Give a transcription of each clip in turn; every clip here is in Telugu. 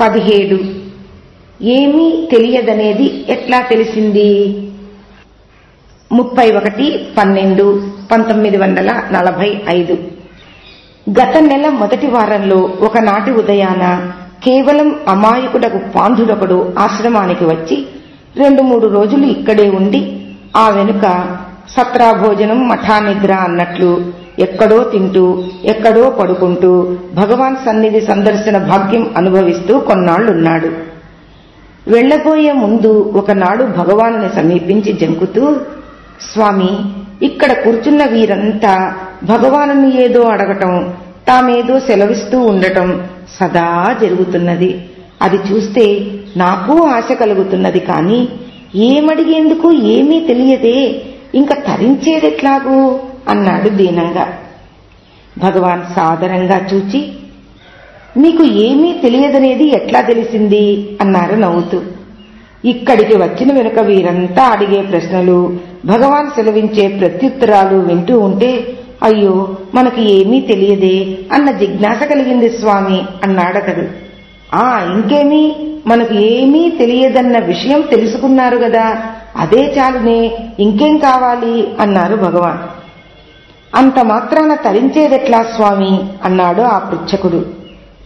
పదిహేడు. ఏమీ తెలియదనేది ఎట్లా తెలిసింది? ముప్పై ఒకటి పన్నెండు పంతొమ్మిది వందల నలభై ఐదు. గత నెల మొదటి వారంలో ఒకనాటి ఉదయాన కేవలం అమాయకుడకు పాంధుడొకడు ఆశ్రమానికి వచ్చి రెండు మూడు రోజులు ఇక్కడే ఉండి ఆ వెనుక సత్రాభోజనం మఠానిద్ర అన్నట్లు ఎక్కడో తింటూ ఎక్కడో పడుకుంటూ భగవాన్ సన్నిధి సందర్శన భాగ్యం అనుభవిస్తూ కొన్నాళ్ళున్నాడు వెళ్ళబోయే ముందు ఒకనాడు భగవాన్ని సమీపించి జంకుతూ స్వామి ఇక్కడ కూర్చున్న వీరంతా భగవానుని ఏదో అడగటం తామేదో సెలవిస్తూ ఉండటం సదా జరుగుతున్నది. అది చూస్తే నాకు ఆశ కలుగుతున్నది కాని ఏమడిగేందుకు ఏమీ తెలియదే. ఇంకా తరించేదెట్లాగూ? అన్నాడు దీనంగా. భగవాన్ సాదరంగా చూచి మీకు ఏమీ తెలియదనేది ఎట్లా తెలిసింది? అన్నారు నవ్వుతూ. ఇక్కడికి వచ్చిన వెనుక వీరంతా అడిగే ప్రశ్నలు భగవాన్ సెలవించే ప్రత్యుత్తరాలు వింటూ ఉంటే అయ్యో మనకి ఏమీ తెలియదే అన్న జిజ్ఞాస కలిగింది స్వామి అన్నాడతడు. ఆ ఇంకేమీ? మనకు ఏమీ తెలియదన్న విషయం తెలుసుకున్నారు గదా అదే చాలునే ఇంకేం కావాలి? అన్నారు భగవాన్. అంత మాత్రాన తరించేదెట్లా స్వామి? అన్నాడు ఆ పృచ్ఛకుడు.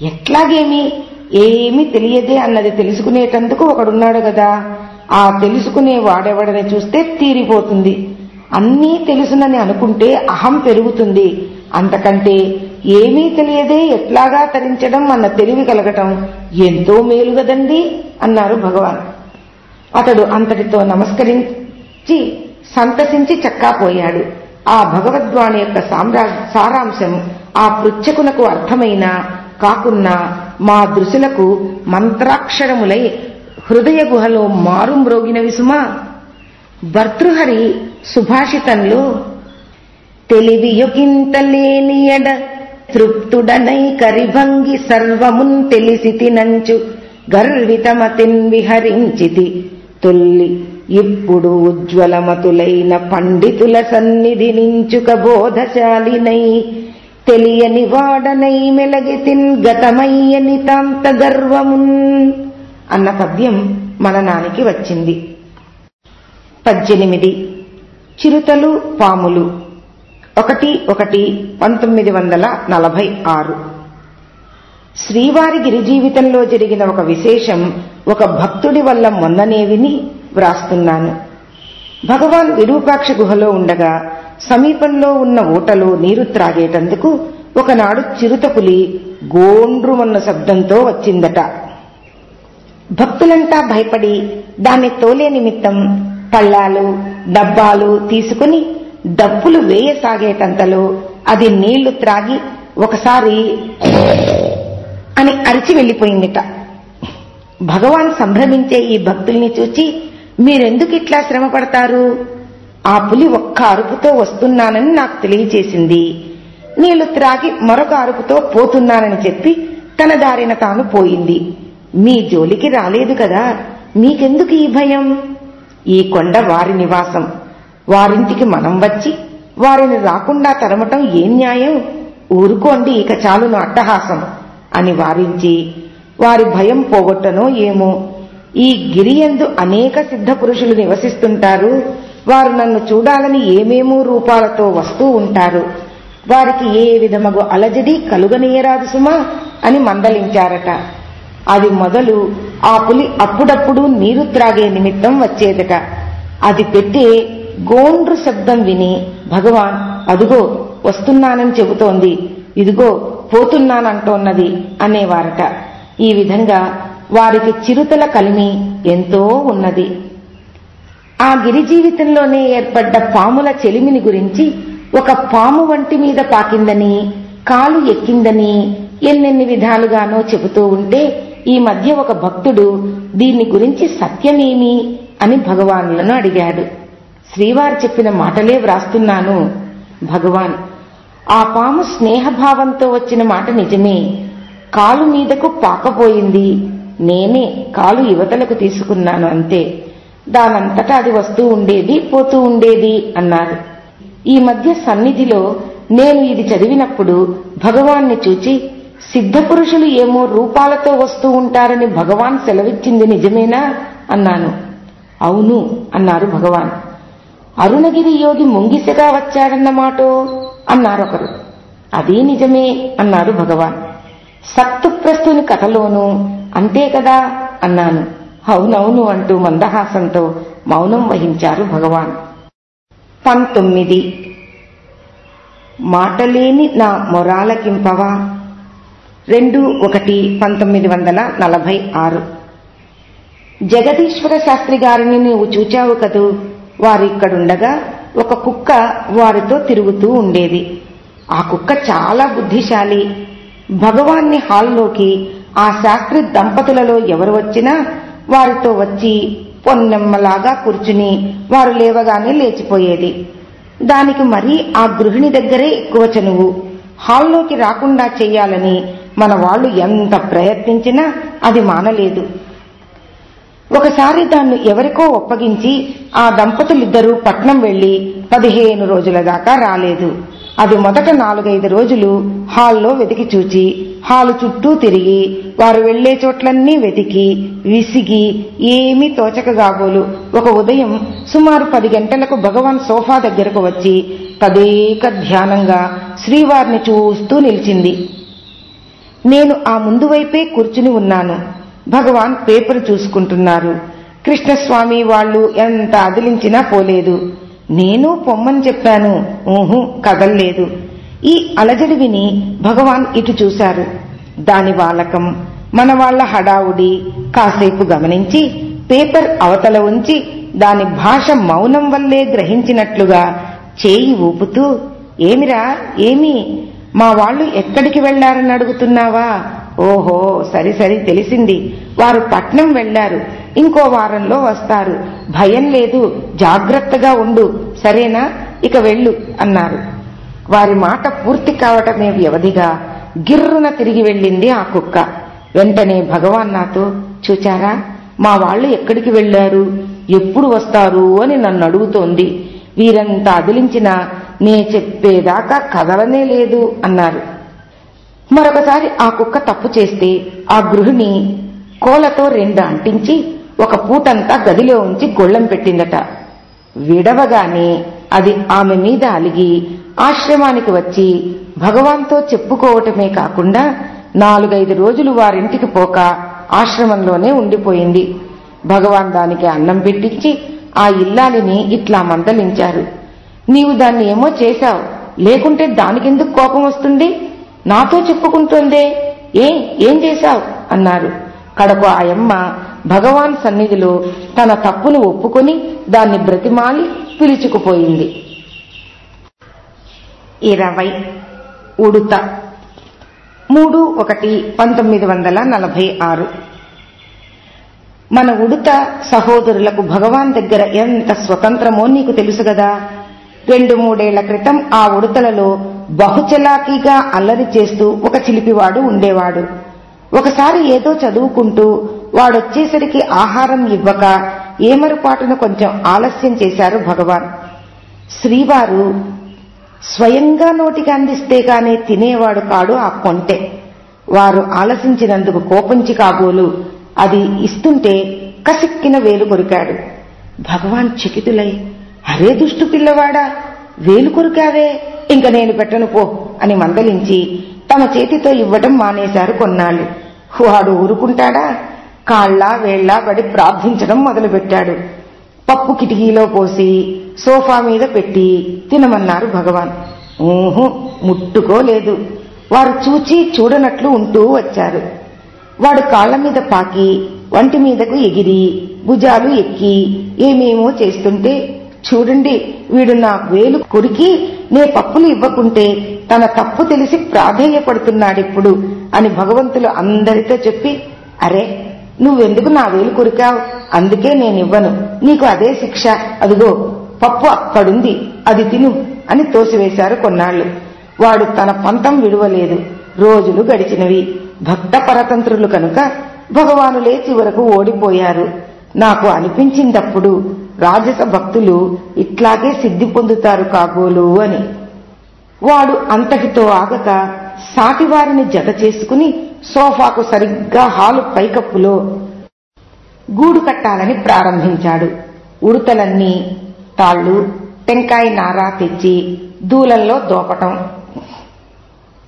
ఎట్లాగేమి? ఏమీ తెలియదే అన్నది తెలుసుకునేటందుకు ఒకడున్నాడు గదా. ఆ తెలుసుకునే వాడెవడని చూస్తే తీరిపోతుంది. అన్నీ తెలుసునని అనుకుంటే అహం పెరుగుతుంది. అంతకంటే ఏమీ తెలియదే ఎట్లాగా తరించడం అన్న తెలివి కలగటం ఎంతో మేలు గదండి? అన్నారు భగవాన్. అతడు అంతటితో నమస్కరించి సంతసించి చక్కాపోయాడు ఆ భగవద్వాణి యొక్క సామ్రా సారాంశం ఆ పృచ్ఛకునకు అర్థమైన కాకున్నా మా దృశులకు మంత్రాక్షరములై హృదయ గుహలో మారుమ్రోగినవి సుమా. భర్తృహరి సుభాషితంలో తెలివి తృప్తుడనై కరిభంగి సర్వమున్ తెలిసి తినంచు గర్వితమతిన్ విహరించితి తొల్లి ఇప్పుడు ఉజ్వలమతులైన పండితుల సన్నిధి నించుక బోధశాలినై తెలియని వాడనై మెలగితిన్ గతమయ్యని తాంత గర్వమున్ అన్న పద్యం మననానికి వచ్చింది. పద్దెనిమిది చిరుతలు పాములు ఒకటి ఒకటి పంతొమ్మిది వందల నలభై ఆరు. శ్రీవారి గిరి జీవితంలో జరిగిన ఒక విశేషం ఒక భక్తుడి వల్ల మొన్ననే విని వ్రాస్తున్నాను. భగవాన్ విరూపాక్ష గుహలో ఉండగా సమీపంలో ఉన్న ఊటలో నీరు త్రాగేటందుకు ఒకనాడు చిరుతపులి గోండ్రుమన్న శబ్దంతో వచ్చిందట. భక్తులంతా భయపడి దాన్ని తోలే నిమిత్తం పళ్ళాలు డబ్బాలు తీసుకుని డప్పులు వేయసాగేటంతలో అది నీళ్ళు త్రాగి ఒకసారి అని అరిచి వెళ్ళిపోయిందిట భగవాన్ సంభ్రమించే ఈ భక్తుల్ని చూచి మీరెందుకు ఇట్లా శ్రమ పడతారు ఆ పులి ఒక్క అరుపుతో వస్తున్నానని నాకు తెలియచేసింది. నీళ్ళు త్రాగి మరొక అరుపుతో పోతున్నానని చెప్పి తన దారిన తాను పోయింది. మీ జోలికి రాలేదు కదా మీకెందుకు ఈ భయం? ఈ కొండ వారి నివాసం. వారింటికి మనం వచ్చి వారిని రాకుండా తరమటం ఏం న్యాయం? ఊరుకోండి ఇక చాలును అట్టహాసం అని వారించి వారి భయం పోగొట్టనో ఏమో? ఈ గిరియందు అనేక సిద్ధ పురుషులు నివసిస్తుంటారు. వారు నన్ను చూడాలని ఏమేమో రూపాలతో వస్తూ ఉంటారు. వారికి ఏ విధమగు అలజడి కలుగనీయరాదు సుమా అని మందలించారట. అది మొదలు ఆ పులి అప్పుడప్పుడు నీరు త్రాగే నిమిత్తం వచ్చేదట. అది పెట్టే గోండ్రు శబ్దం విని భగవాన్ అదుగో వస్తున్నానని చెబుతోంది. ఇదిగో పోతున్నానంటోన్నది అనేవారట. ఈ విధంగా వారికి చిరుతల కలిమి ఎంతో ఉన్నది. ఆ గిరి జీవితంలోనే ఏర్పడ్డ పాముల చెలిమిని గురించి ఒక పాము వంటి మీద పాకిందని కాలు ఎక్కిందని ఎన్నెన్ని విధాలుగానో చెబుతూ ఉంటే ఈ మధ్య ఒక భక్తుడు దీన్ని గురించి సత్యమేమి అని భగవానులను అడిగాడు. శ్రీవారు చెప్పిన మాటలే వ్రాస్తున్నాను భగవాన్. ఆ పాము స్నేహభావంతో వచ్చిన మాట నిజమే. కాలు మీదకు పాకపోయింది నేనే కాలు యువతలకు తీసుకున్నాను అంతే. దానంతటా అది వస్తూ ఉండేది పోతూ ఉండేది అన్నారు. ఈ మధ్య సన్నిధిలో నేను ఇది చదివినప్పుడు భగవాన్ని చూచి సిద్ధపురుషులు ఏమో రూపాలతో వస్తూ ఉంటారని భగవాన్ సెలవిచ్చింది నిజమేనా? అన్నాను. అవును అన్నారు భగవాన్. అరుణగిరి యోగి ముంగిసగా వచ్చాడన్నమాటో? అన్నారొకరు అదీ నిజమే అన్నారు భగవాన్. సత్తుప్రస్తుని కథలోనూ అంతే కదా అన్నాను. అవునవును అంటూ మందహాసంతో మౌనం వహించారు భగవాన్. పంతొమ్మిది. మాటలేని నా మొరాలకింపవా? రెండు ఒకటి పంతొమ్మిది వందల నలభై ఆరు. జగదీశ్వర శాస్త్రి గారిని నువ్వు చూచావు కదూ? వారిక్కడుండగా ఒక కుక్క వారితో తిరుగుతూ ఉండేది. ఆ కుక్క చాలా బుద్ధిశాలి. భగవాన్ని హాల్లోకి ఆ శాస్త్రి దంపతులలో ఎవరు వచ్చినా వారితో వచ్చి పొన్నెమ్మలాగా కూర్చుని వారు లేవగానే లేచిపోయేది. దానికి మరీ ఆ గృహిణి దగ్గరే ఎక్కువ చనువు. హాల్లోకి రాకుండా చెయ్యాలని మన వాళ్ళు ఎంత ప్రయత్నించినా అది మానలేదు. ఒకసారి దాన్ని ఎవరికో ఒప్పగించి ఆ దంపతులిద్దరూ పట్నం వెళ్ళి పదిహేను రోజుల దాకా రాలేదు. అది మొదట నాలుగైదు రోజులు హాల్లో వెతికి చూచి హాలు చుట్టూ తిరిగి వారు వెళ్ళే చోట్లన్నీ వెతికి విసిగి ఏమీ తోచకగాబోలు. ఒక ఉదయం సుమారు పది గంటలకు భగవాన్ సోఫా దగ్గరకు వచ్చి తదేక ధ్యానంగా శ్రీవారిని చూస్తూ నిలిచింది. నేను ఆ ముందు వైపే కూర్చుని ఉన్నాను. భగవాన్ పేపర్ చూసుకుంటున్నారు. కృష్ణస్వామి వాళ్ళు ఎంత అదిలించినా పోలేదు. నేను పొమ్మని చెప్పాను. ఊహు కదల్లేదు. ఈ అలజడి విని భగవాన్ ఇటు చూశారు. దాని వాలకం మన వాళ్ళ హడావుడి కాసేపు గమనించి పేపర్ అవతల ఉంచి దాని భాష మౌనం వల్లే గ్రహించినట్లుగా చేయి ఊపుతూ ఏమిరా ఏమి? మా వాళ్ళు ఎక్కడికి వెళ్ళారని అడుగుతున్నావా? ఓహో సరి సరి తెలిసింది. వారు పట్నం వెళ్ళారు ఇంకో వారంలో వస్తారు. భయం లేదు జాగ్రత్తగా ఉండు. సరేనా? ఇక వెళ్ళు అన్నారు. వారి మాట పూర్తి కావటమే వ్యవధిగా గిర్రున తిరిగి వెళ్ళింది ఆ కుక్క. వెంటనే భగవాన్ నాతో చూచారా? మా వాళ్ళు ఎక్కడికి వెళ్ళారు ఎప్పుడు వస్తారు అని నన్ను అడుగుతోంది. వీరంతా అదిలించినా నే చెప్పేదాకా కదలనే లేదు అన్నారు. మరొకసారి ఆ కుక్క తప్పు చేస్తే ఆ గృహిణి కోలతో రెండు అంటించి ఒక పూటంతా గదిలో ఉంచి గొళ్ళెం పెట్టిందట. విడవగానే అది ఆమె మీద అలిగి ఆశ్రమానికి వచ్చి భగవాన్తో చెప్పుకోవటమే కాకుండా నాలుగైదు రోజులు వారింటికి పోక ఆశ్రమంలోనే ఉండిపోయింది. భగవాన్ దానికి అన్నం పెట్టించి ఆ ఇల్లాలిని ఇట్లా మందలించారు. నీవు దాన్ని ఏమో చేశావు. లేకుంటే దానికెందుకు కోపం వస్తుంది? నాతో చెప్పుకుంటుందే. ఏ ఏం చేశావు? అన్నారు. కడకు ఆయమ్మ భగవాన్ సన్నిధిలో తన తప్పును ఒప్పుకొని దాన్ని బ్రతిమాలి పిలుచుకుపోయింది. ఇరవై ఉడుత. మూడు ఒకటి పంతొమ్మిది వందల నలభై ఆరు. మన ఉడుత సహోదరులకు భగవాన్ దగ్గర ఎంత స్వతంత్రమో నీకు తెలుసు కదా? రెండు మూడేళ్ళ క్రితం ఆ ఉడతలలో బహుచలాకీగా అల్లరి చేస్తూ ఒక చిలిపివాడు ఉండేవాడు. ఒకసారి ఏదో చదువుకుంటూ వాడొచ్చేసరికి ఆహారం ఇవ్వక ఏమరుపాటును కొంచెం ఆలస్యం చేశారు భగవాన్. శ్రీవారు స్వయంగా నోటికి అందిస్తే గానే తినేవాడు కాడు ఆ కొంటె. వారు ఆలసించినందుకు కోపంచి కాబోలు. అది ఇస్తుంటే కసిక్కిన వేలు కొరికాడు. భగవాన్ చికితులై అరే దుష్టు పిల్లవాడా వేలు కొరికావే. ఇంక నేను పెట్టను పో అని మందలించి తమ చేతితో ఇవ్వటం మానేశారు కొన్నాళ్ళు. వాడు ఊరుకుంటాడా? కాళ్ళ వేళ్ళా పడి ప్రార్థించడం మొదలుపెట్టాడు. పప్పు కిటికీలో పోసి సోఫా మీద పెట్టి తినమన్నారు భగవాన్. ఊహు ముట్టుకోలేదు. వారు చూచి చూడనట్లు ఉంటూ వచ్చారు. వాడు కాళ్ళ మీద పాకి వంటి మీదకు ఎగిరి భుజాలు ఎక్కి ఏమేమో చేస్తుంటే చూడండి వీడు నా వేలు కొరికి నే పప్పులు ఇవ్వకుంటే తన తప్పు తెలిసి ప్రాధేయపడుతున్నాడిప్పుడు అని భగవంతులు అందరితో చెప్పి అరే నువ్వెందుకు నా వేలు కొరికావు? అందుకే నేనివ్వను. నీకు అదే శిక్ష. అదిగో పప్పు అక్కడుంది. అది తిను అని తోసివేశారు కొన్నాళ్ళు వాడు తన పంతం విడువలేదు. రోజులు గడిచినవి. భక్త పరతంత్రులు కనుక భగవానులే చివరకు ఓడిపోయారు. నాకు అనిపించిందప్పుడు రాజస భక్తులు ఇట్లాగే సిద్ధి పొందుతారు కాబోలు అని. వాడు అంతటితో ఆగక సాటివారిని జత చేసుకుని సోఫాకు సరిగ్గా హాలు పైకప్పులో గూడు కట్టాలని ప్రారంభించాడు. ఉడతలన్నీ తాళ్ళు టెంకాయ నారా తెచ్చి దూలల్లో దోపటం.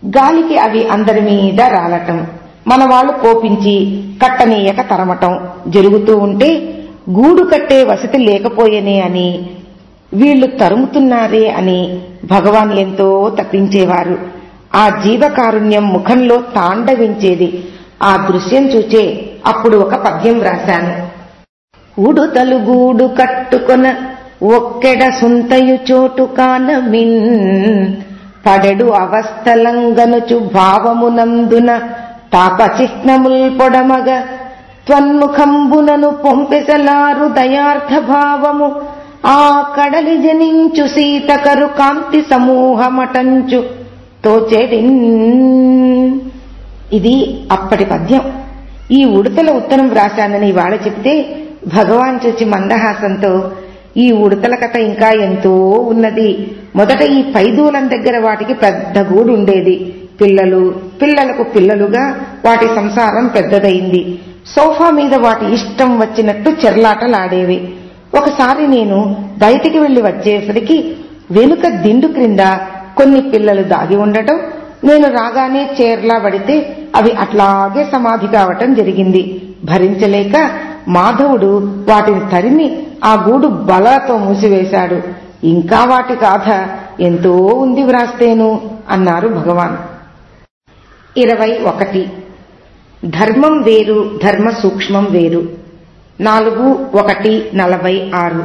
గాలికి అవి అందరి మీద రాలటం. మన వాళ్ళు కోపించి కట్టనీయక తరమటం. జరుగుతూ ఉంటే గూడు కట్టే వసతి లేకపోయేనే అని. వీళ్ళు తరుముతున్నారే అని భగవాన్ ఎంతో తప్పించేవారు. ఆ జీవకారుణ్యం ముఖంలో తాండవించేది. ఆ దృశ్యం చూచే అప్పుడు ఒక పద్యం వ్రాశాను. ఉడుతలు గూడు కట్టుకొన ఒక్కెడ సుంతయు చోటు కానమిన్. పడెడు అవస్థలంగనుచు భావమునందున తాపచిహ్నముల్ పొడమగ త్వన్ముఖంబునను పొంపెసలారు దయార్థ భావము ఆ కడలి జనించు సీతకరు కాంతి సమూహమటంచు. తోచెడిన్ ఇది అప్పటి పద్యం. ఈ ఉడతల ఉత్తరం వ్రాశానని ఇవాళ చెప్తే భగవాన్ చూచి మందహాసంతో ఈ ఉడతల కథ ఇంకా ఎంతో ఉన్నది. మొదట ఈ పైదూలం దగ్గర వాటికి పెద్ద గూడు ఉండేది పిల్లలు పిల్లలకు పిల్లలుగా వాటి సంసారం పెద్దదైంది సోఫా మీద వాటి ఇష్టం వచ్చినట్టు చెర్లాటలాడేవి. ఒకసారి నేను బయటికి వెళ్ళి వచ్చేసరికి వెనుక దిండు క్రింద కొన్ని పిల్లలు దాగి ఉండటం నేను రాగానే చేర్లా పడితే అవి అట్లాగే సమాధి కావటం జరిగింది. భరించలేక మాధవుడు వాటిని తరిమి ఆ గూడు బలతో మూసివేశాడు. ఇంకా వాటి గాథ ఎంతో ఉంది వ్రాస్తేను అన్నారు భగవాన్. ఇరవై ఒకటి. ధర్మం వేరు ధర్మ సూక్ష్మం వేరు. నాలుగు ఒకటి నలభై ఆరు.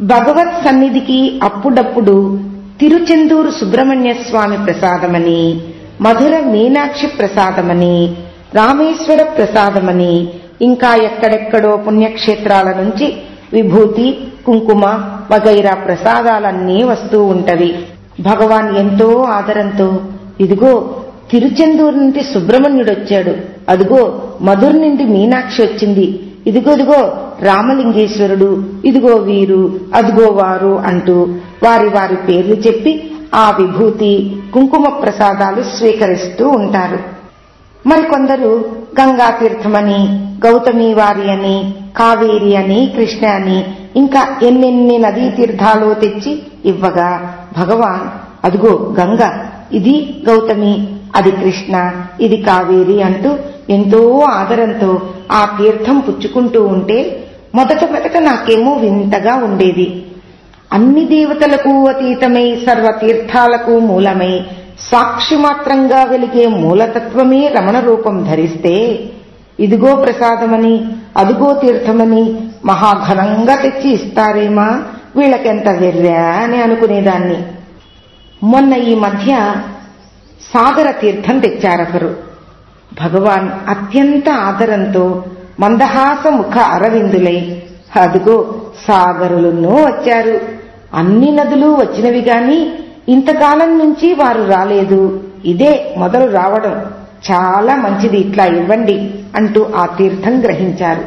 భగవత్ సన్నిధికి అప్పుడప్పుడు తిరుచెందూరు సుబ్రహ్మణ్య స్వామి ప్రసాదమని మధుర మీనాక్షి ప్రసాదమని రామేశ్వర ప్రసాదమని ఇంకా ఎక్కడెక్కడో పుణ్యక్షేత్రాల నుంచి విభూతి కుంకుమ వగైరా ప్రసాదాలన్నీ వస్తూ ఉంటవి. భగవాన్ ఎంతో ఆదరంతో ఇదిగో తిరుచెందూరు నుండి సుబ్రహ్మణ్యుడొచ్చాడు అదిగో మధుర్ నుండి మీనాక్షి వచ్చింది. ఇదిగో రామలింగేశ్వరుడు ఇదిగో వీరు అదిగో వారు అంటూ వారి వారి పేర్లు చెప్పి ఆ విభూతి కుంకుమ ప్రసాదాలు స్వీకరిస్తూ ఉంటారు. మరికొందరు గంగా తీర్థమని గౌతమి వారి అని కావేరి అని కృష్ణ అని ఇంకా ఎన్నెన్ని నదీ తీర్థాలు తెచ్చి ఇవ్వగా భగవాన్ అదిగో గంగ ఇది గౌతమి అది కృష్ణ ఇది కావేరి అంటూ ఎంతో ఆదరంతో ఆ తీర్థం పుచ్చుకుంటూ ఉంటే మొదట మొదట నాకేమో వింతగా ఉండేది. అన్ని దేవతలకు అతీతమై సర్వ తీర్థాలకు మూలమై సాక్షి మాత్రంగా వెలిగే మూలతత్వమే రమణ రూపం ధరిస్తే ఇదిగో ప్రసాదమని అదుగో తీర్థమని మహాఘనంగా తెచ్చి ఇస్తారేమా? వీళ్ళకెంత వెర్రా అని అనుకునేదాన్ని. మొన్న ఈ మధ్య సాగర తీర్థం తెచ్చారొకరు భగవాన్ అత్యంత ఆదరంతో మందహాస ముఖ అరవిందులై అదుగో సాగరులున్నో వచ్చారు. అన్ని నదులు వచ్చినవి గాని ఇంతకాలం నుంచి వారు రాలేదు. ఇదే మొదలు రావడం. చాలా మంచిది ఇట్లా ఇవ్వండి అంటూ ఆ తీర్థం గ్రహించారు.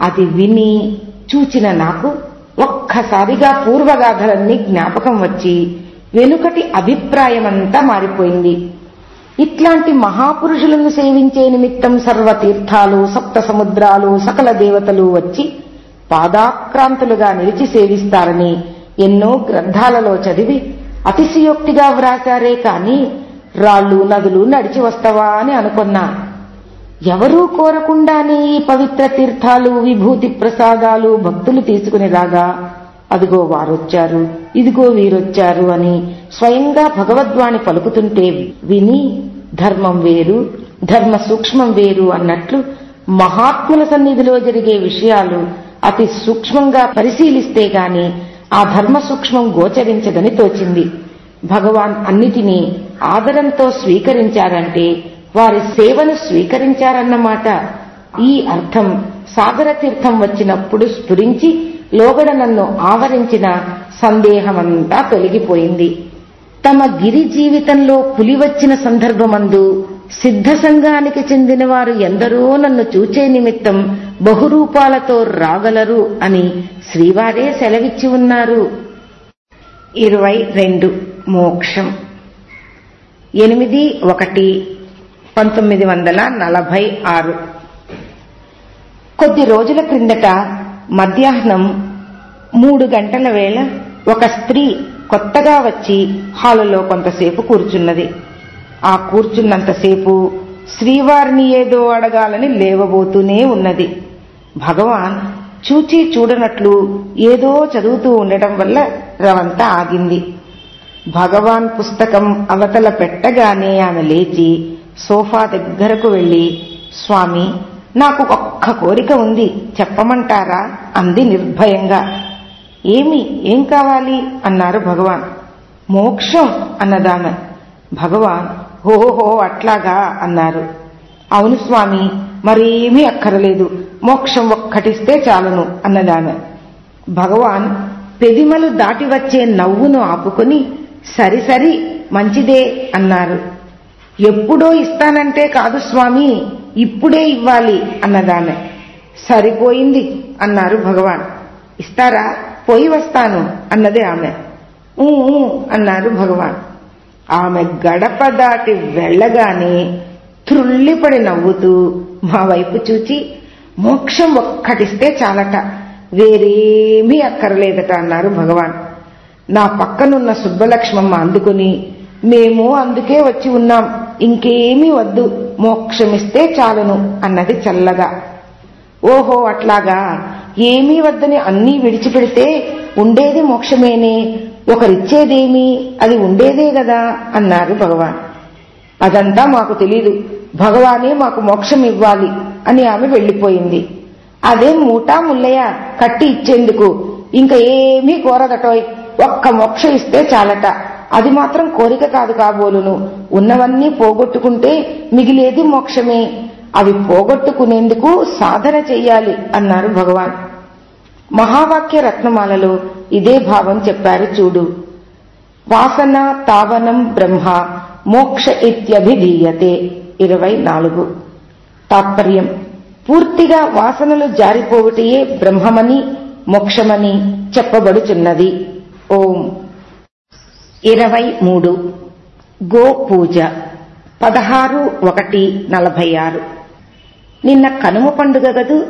అది విని చూచిన నాకు ఒక్కసారిగా పూర్వగాథలన్నీ జ్ఞాపకం వచ్చి వెనుకటి అభిప్రాయమంతా మారిపోయింది. ఇట్లాంటి మహాపురుషులను సేవించే నిమిత్తం సర్వతీర్థాలు సప్త సముద్రాలు సకల దేవతలు వచ్చి పాదాక్రాంతులుగా నిలిచి సేవిస్తారని ఎన్నో గ్రంథాలలో చదివి అతిశయోక్తిగా వ్రాశారే కాని రాళ్ళు నదులు నడిచి వస్తావా అని అనుకున్నా. ఎవరూ కోరకుండానే ఈ పవిత్ర తీర్థాలు విభూతి ప్రసాదాలు భక్తులు తీసుకుని రాగా అదిగో వారొచ్చారు ఇదిగో వీరొచ్చారు అని స్వయంగా భగవద్వాణి పలుకుతుంటే విని ధర్మం వేరు ధర్మ సూక్ష్మం వేరు అన్నట్లు మహాత్ముల సన్నిధిలో జరిగే విషయాలు అతి సూక్ష్మంగా పరిశీలిస్తే గాని ఆ ధర్మ సూక్ష్మం గోచరించదని తోచింది. భగవాన్ అన్నిటినీ ఆదరంతో స్వీకరించారంటే వారి సేవను స్వీకరించారన్నమాట. ఈ అర్థం సాగర తీర్థం వచ్చినప్పుడు స్ఫురించి లోగడ నన్ను ఆవరించిన సందేహమంతా తొలగిపోయింది. తమ గిరి జీవితంలో పులి వచ్చిన సందర్భమందు సిద్ధ సంఘానికి చెందిన వారు ఎందరో నన్ను చూచే నిమిత్తం బహురూపాలతో రాగలరు అని శ్రీవారే సెలవిచ్చి ఉన్నారు. ఇరవై రెండు. మోక్షం. ఎనిమిది ఒకటి పంతొమ్మిది వందల నలభై ఆరు. కొద్ది రోజుల క్రిందట మధ్యాహ్నం మూడు గంటల వేళ ఒక స్త్రీ కొత్తగా వచ్చి హాలులో కొంతసేపు కూర్చున్నది. ఆ కూర్చున్నంతసేపు శ్రీవారిని ఏదో అడగాలని లేవబోతూనే ఉన్నది. భగవాన్ చూచి చూడనట్లు ఏదో చదువుతూ ఉండటం వల్ల రవంత ఆగింది. భగవాన్ పుస్తకం అవతల పెట్టగానే ఆమె లేచి సోఫా దగ్గరకు వెళ్ళి స్వామి నాకు ఒక్క కోరిక ఉంది. చెప్పమంటారా? అంది నిర్భయంగా. ఏమి? ఏం కావాలి? అన్నారు భగవాన్. మోక్షం అన్నదామె. భగవాన్ హోహో అట్లాగా అన్నారు. అవును స్వామి మరేమీ అక్కరలేదు. మోక్షం ఒక్కటిస్తే చాలును అన్నదామె. భగవాన్ పెదిమలు దాటి వచ్చే నవ్వును ఆపుకొని సరి సరి మంచిదే అన్నారు. ఎప్పుడో ఇస్తానంటే కాదు స్వామి ఇప్పుడే ఇవ్వాలి అన్నదామె. సరిపోయింది అన్నారు భగవాన్. ఇస్తారా? పోయి వస్తాను అన్నది ఆమె. ఊ అన్నారు భగవాన్. ఆమె గడప దాటి వెళ్ళగానే త్రుళ్ళిపడి నవ్వుతూ మా వైపు చూచి మోక్షం ఒక్కటిస్తే చాలట. వేరేమీ అక్కర్లేదట అన్నారు భగవాన్. నా పక్కనున్న సుబ్బలక్ష్మమ్మ అందుకుని మేము అందుకే వచ్చి ఉన్నాం. ఇంకేమీ వద్దు. మోక్షమిస్తే చాలును అన్నది చల్లగా. ఓహో అట్లాగా ఏమీ వద్దని అన్నీ విడిచిపెడితే ఉండేది మోక్షమేనే ఒకరిచ్చేదేమి అది ఉండేదే గదా అన్నారు భగవాన్. అదంతా మాకు తెలీదు భగవానే మాకు మోక్షం ఇవ్వాలి అని ఆమె వెళ్ళిపోయింది అదే మూటా ముల్లయ్య కట్టి ఇచ్చేందుకు ఇంకా ఏమీ కోరదటోయ్ ఒక్క మోక్షం ఇస్తే చాలట. అది మాత్రం కోరిక కాదు కాబోలును. ఉన్నవన్నీ పోగొట్టుకుంటే మిగిలేది మోక్షమే. అవి పోగొట్టుకునేందుకు సాధన చెయ్యాలి అన్నారు భగవాన్. మహావాక్య రత్నమాలలో ఇదే భావం చెప్పారు చూడు. వాసన తావనం బ్రహ్మ మోక్ష ఇత్యభిధీయతే. ఇరవై నాలుగు. తాత్పర్యం. పూర్తిగా వాసనలు జారిపోవుటయే బ్రహ్మమని మోక్షమని చెప్పబడుచున్నది. ఓం. ఇరవై మూడు గో పూజ పదహారు ఒకటి నలభై ఆరు. నిన్న కనుమ పండుగ గదు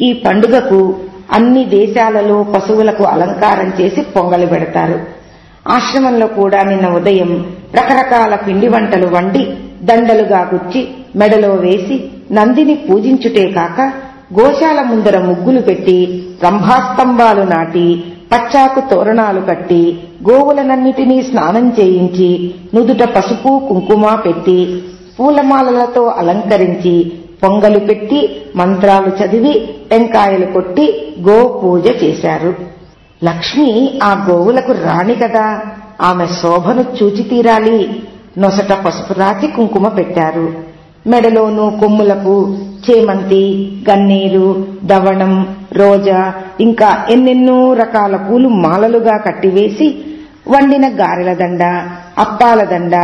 ఈ పండుగకు అన్ని దేశాలలో పశువులకు అలంకారం చేసి పొంగలి పెడతారు. ఆశ్రమంలో కూడా నిన్న ఉదయం రకరకాల పిండి వంటలు వండి దండలుగా గుచ్చి మెడలో వేసి నందిని పూజించుటే కాక గోశాల ముందర ముగ్గులు పెట్టి రంభాస్తంభాలు నాటి పచ్చాకు తోరణాలు కట్టి గోవులనన్నిటినీ స్నానం చేయించి నుదుట పసుపు కుంకుమ పెట్టి పూలమాలలతో అలంకరించి పొంగలు పెట్టి మంత్రాలు చదివి టెంకాయలు కొట్టి గో పూజ చేశారు. లక్ష్మి ఆ గోవులకు రాణి కదా. ఆమె శోభను చూచి తీరాలి నొసట పసుపు రాసి కుంకుమ పెట్టారు. మెడలోనూ కొమ్ములకు చేమంతి గన్నేరు దవణం రోజా ఇంకా ఎన్నెన్నో రకాల పూలు మాలలుగా కట్టివేసి వండిన గారెల దండ అప్పాల దండ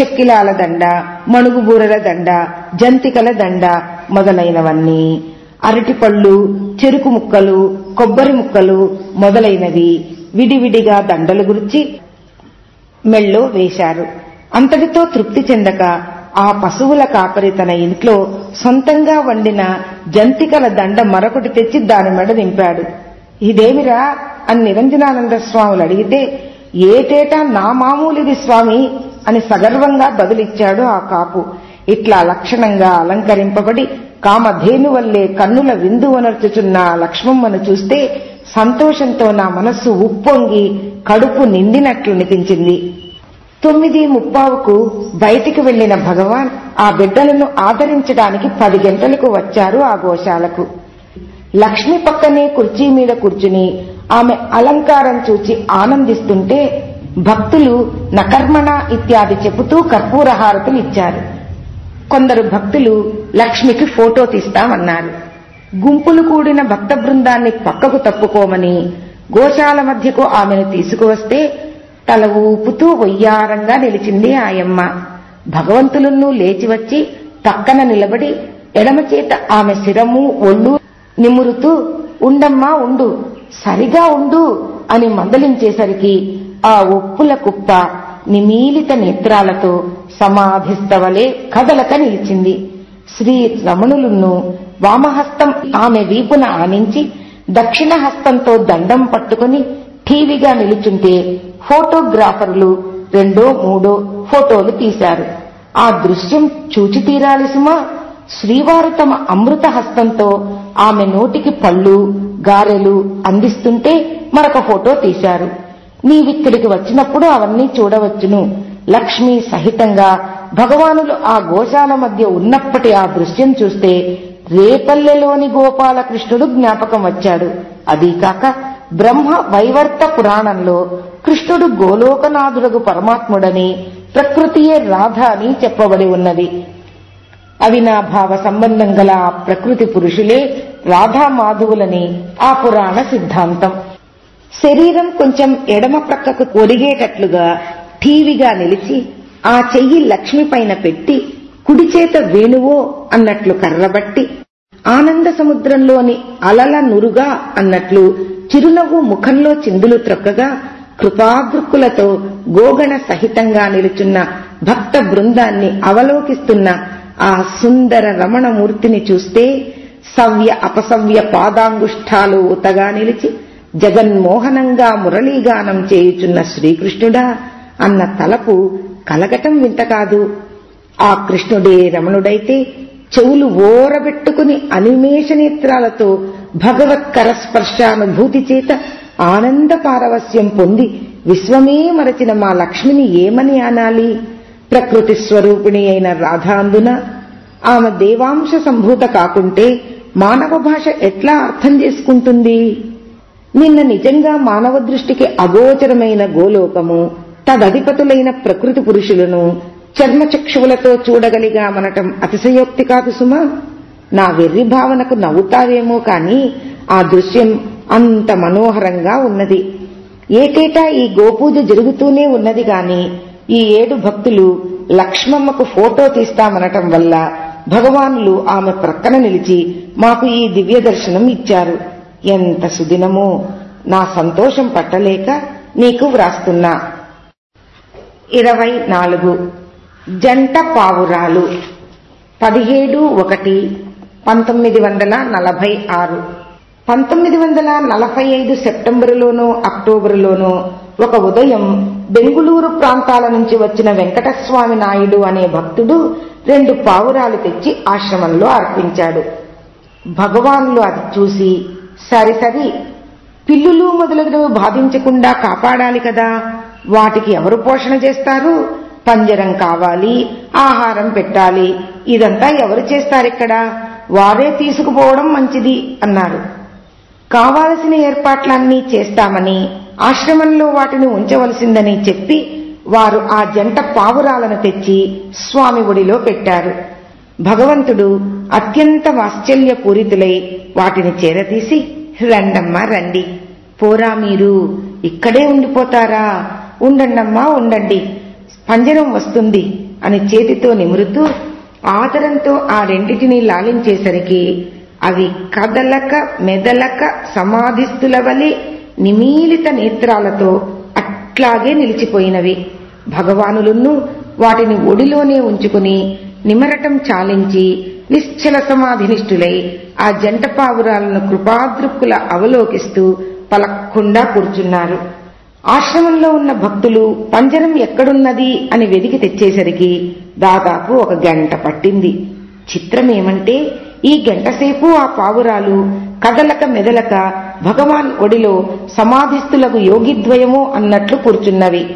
చెక్కిలాల దండ మణుగుబూరల దండ జంతికల దండ మొదలైనవన్నీ అరటిపళ్ళు చెరుకు ముక్కలు కొబ్బరి ముక్కలు మొదలైనవి విడివిడిగా దండలు గురించి మెళ్ళో వేశారు. అంతటితో తృప్తి చెందక ఆ పశువుల కాపరి తన ఇంట్లో సొంతంగా వండిన జంతికల దండ మరొకటి తెచ్చి దాని మెడ నింపాడు ఇదేమిరా అని నిరంజనానంద స్వాములు అడిగితే ఏటేటా నా మామూలిది స్వామి? అని సగర్వంగా బదులిచ్చాడు ఆ కాపు. ఇట్లా లక్షణంగా అలంకరింపబడి కామధేను వల్లే కన్నుల విందు వనర్చుచున్న లక్ష్మమ్మను చూస్తే సంతోషంతో నా మనస్సు ఉప్పొంగి కడుపు నిండినట్లు అనిపించింది. తొమ్మిది ముప్పావుకు బయటికి వెళ్ళిన భగవాన్ ఆ బిడ్డలను ఆదరించడానికి పది గంటలకు వచ్చారు ఆ గోశాలకు. లక్ష్మి పక్కనే కుర్చీ మీద కూర్చుని ఆమె అలంకారం చూచి ఆనందిస్తుంటే భక్తులు నకర్మణ ఇత్యాది చెబుతూ కర్పూర హారతులు ఇచ్చారు. కొందరు భక్తులు లక్ష్మికి ఫోటో తీస్తామన్నారు. గుంపులు కూడిన భక్త బృందాన్ని పక్కకు తప్పుకోమని గోశాల మధ్యకు ఆమెను తీసుకువస్తే తల ఊపుతూ వయ్యారంగా నిలిచింది ఆయమ్మ. భగవంతులను లేచివచ్చి పక్కన నిలబడి ఎడమ చేత ఆమె శిరము ఒళ్ళు నిమురుతూ ఉండమ్మా ఉండు. సరిగా ఉండు అని మందలించేసరికి ఆ ఒప్పుల కుప్ప నిమీలిత నేత్రాలతో సమాధిస్తవలే కదలక నిలిచింది. శ్రీ రమణులను వామహస్తం ఆమె వీపున ఆనించి దక్షిణ హస్తంతో దండం పట్టుకుని ఠీవిగా నిలుచుంటే ఫోటోగ్రాఫర్లు రెండో మూడో ఫోటోలు తీశారు. ఆ దృశ్యం చూచి తీరాలి సుమా. శ్రీవారు తమ అమృత హస్తంతో ఆమె నోటికి పళ్ళు గారెలు అందిస్తుంటే మరొక ఫోటో తీశారు. నీవిక్కడికి వచ్చినప్పుడు అవన్నీ చూడవచ్చును. లక్ష్మి సహితంగా భగవానులు ఆ గోశాల మధ్య ఉన్నప్పటి ఆ దృశ్యం చూస్తే రేపల్లెలోని గోపాలకృష్ణుడు జ్ఞాపకం వచ్చాడు. అదీకాక బ్రహ్మ వైవర్త పురాణంలో కృష్ణుడు గోలోకనాథుడగు పరమాత్ముడని ప్రకృతియే రాధ అని చెప్పబడి ఉన్నది. అవినాభావ సంబంధం గల ప్రకృతి పురుషులే రాధామాధువులని ఆ పురాణ సిద్ధాంతం. శరీరం కొంచెం ఎడమ ప్రక్కకు ఒరిగేటట్లుగా ఠీవిగా నిలిచి ఆ చెయ్యి లక్ష్మి పైన పెట్టి కుడిచేత వేణువో అన్నట్లు కర్రబట్టి ఆనంద సముద్రంలోని అలల నురుగా అన్నట్లు చిరునవ్వు ముఖంలో చిందులు త్రొక్కగా కృపాదృక్కులతో గోగణ సహితంగా నిలుచున్న భక్త బృందాన్ని అవలోకిస్తున్న ఆ సుందర రమణమూర్తిని చూస్తే సవ్య అపసవ్య పాదాంగుష్ఠాలు ఉతగా నిలిచి జగన్మోహనంగా మురళీగానం చేయుచున్న శ్రీకృష్ణుడా అన్న తలపు కలగటం వింత కాదు. ఆ కృష్ణుడే రమణుడైతే చెవులు ఓరబెట్టుకుని అనిమేష నేత్రాలతో భగవత్ కరస్పర్శానుభూతి చేత ఆనంద పారవస్యం పొంది విశ్వమే మరచిన మా లక్ష్మిని ఏమని అనాలి? ప్రకృతి స్వరూపిణి అయిన రాధాందున ఆమె దేవాంశ సంభూత కాకుంటే మానవ భాష ఎట్లా అర్థం చేసుకుంటుంది? నిన్న నిజంగా మానవ దృష్టికి అగోచరమైన గోలోకము తదధిపతులైన ప్రకృతి పురుషులను చర్మచక్షువులతో చూడగలిగామనటం అతిశయోక్తి కాదు సుమా. నా వెర్రి భావనకు నవ్వుతావేమో కాని ఆ దృశ్యం అంత మనోహరంగా ఉన్నది. ఏటేటా ఈ గోపూజ జరుగుతూనే ఉన్నది గాని ఈ ఏడు భక్తులు లక్ష్మమ్మకు ఫోటో తీస్తామనటం వల్ల భగవానులు ఆమె ప్రక్కన నిలిచి మాకు ఈ దివ్య దర్శనం ఇచ్చారు. ఎంత సుదినమో! నా సంతోషం పట్టలేక నీకు వ్రాస్తున్నా. ఇరవై నాలుగు. జంట పావురాలు. పదిహేడు ఒకటి పంతొమ్మిది వందల నలభై ఆరు. పంతొమ్మిది వందల నలభై ఐదు సెప్టెంబరులోనూ అక్టోబరులోనూ ఒక ఉదయం బెంగుళూరు ప్రాంతాల నుంచి వచ్చిన వెంకటస్వామి నాయుడు అనే భక్తుడు రెండు పావురాలు తెచ్చి ఆశ్రమంలో అర్పించాడు. భగవానులు అది చూసి సరిసరి పిల్లులు మొదలగునవి బాధించకుండా కాపాడాలి కదా వాటికి ఎవరు పోషణ చేస్తారు? పంజరం కావాలి ఆహారం పెట్టాలి. ఇదంతా ఎవరు చేస్తారిక్కడ? వారే తీసుకుపోవడం మంచిది అన్నారు. కావాల్సిన ఏర్పాట్లన్నీ చేస్తామని ఆశ్రమంలో వాటిని ఉంచవలసిందని చెప్పి వారు ఆ జంట పావురాలను తెచ్చి స్వామి ఒడిలో పెట్టారు. భగవంతుడు అత్యంత వాత్సల్యపూరితులై వాటిని చేరతీసి రండమ్మా రండి. పోరా మీరు. ఇక్కడే ఉండిపోతారా? ఉండండమ్మా ఉండండి. పంజరం వస్తుంది అని చేతితో నిమురుతూ ఆదరంతో ఆ రెండిటిని లాలించేసరికి అవి కదలక మెదలక సమాధిస్తుల వలె నిమీలిత నేత్రాలతో అట్లాగే నిలిచిపోయినవి. భగవానులున్ను వాటిని ఒడిలోనే ఉంచుకుని నిమరటం చాలించి నిశ్చల సమాధినిష్ఠులై ఆ జంట పావురాలను కృపాదృక్కుల అవలోకిస్తూ పలక్కుండా కూర్చున్నారు. ఆశ్రమంలో ఉన్న భక్తులు పంజరం ఎక్కడున్నది? అని వెదికి తెచ్చేసరికి దాదాపు ఒక గంట పట్టింది. చిత్రమేమంటే ఈ గంటసేపు ఆ పావురాలు కదలక మెదలక భగవాన్ ఒడిలో సమాధిస్తులకు యోగిద్వయము అన్నట్లు కూర్చున్నవి.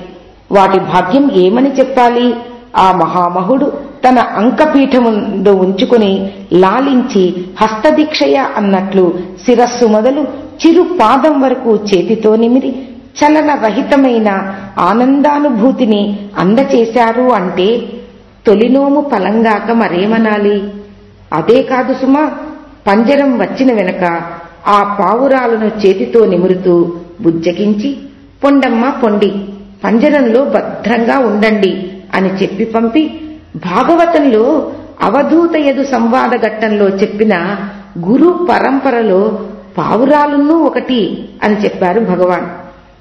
వాటి భాగ్యం ఏమని చెప్పాలి? ఆ మహామహుడు తన అంకపీఠముందు ఉంచుకుని లాలించి హస్తదీక్షయ అన్నట్లు శిరస్సు మొదలు చిరు పాదం వరకు చేతితో నిమిరి చలన రహితమైన ఆనందానుభూతిని అందచేశారు అంటే తొలినోము పలంగాక మరేమనాలి? అదే కాదు సుమా పంజరం వచ్చిన వెనక ఆ పావురాలను చేతితో నిమురుతూ బుజ్జగించి పొండమ్మ పొండి పంజరంలో భద్రంగా ఉండండి అని చెప్పి పంపి భాగవతంలో అవధూత యదు సంవాద ఘట్టంలో చెప్పిన గురు పరంపరలో పావురాలున్నూ ఒకటి అని చెప్పారు భగవాన్.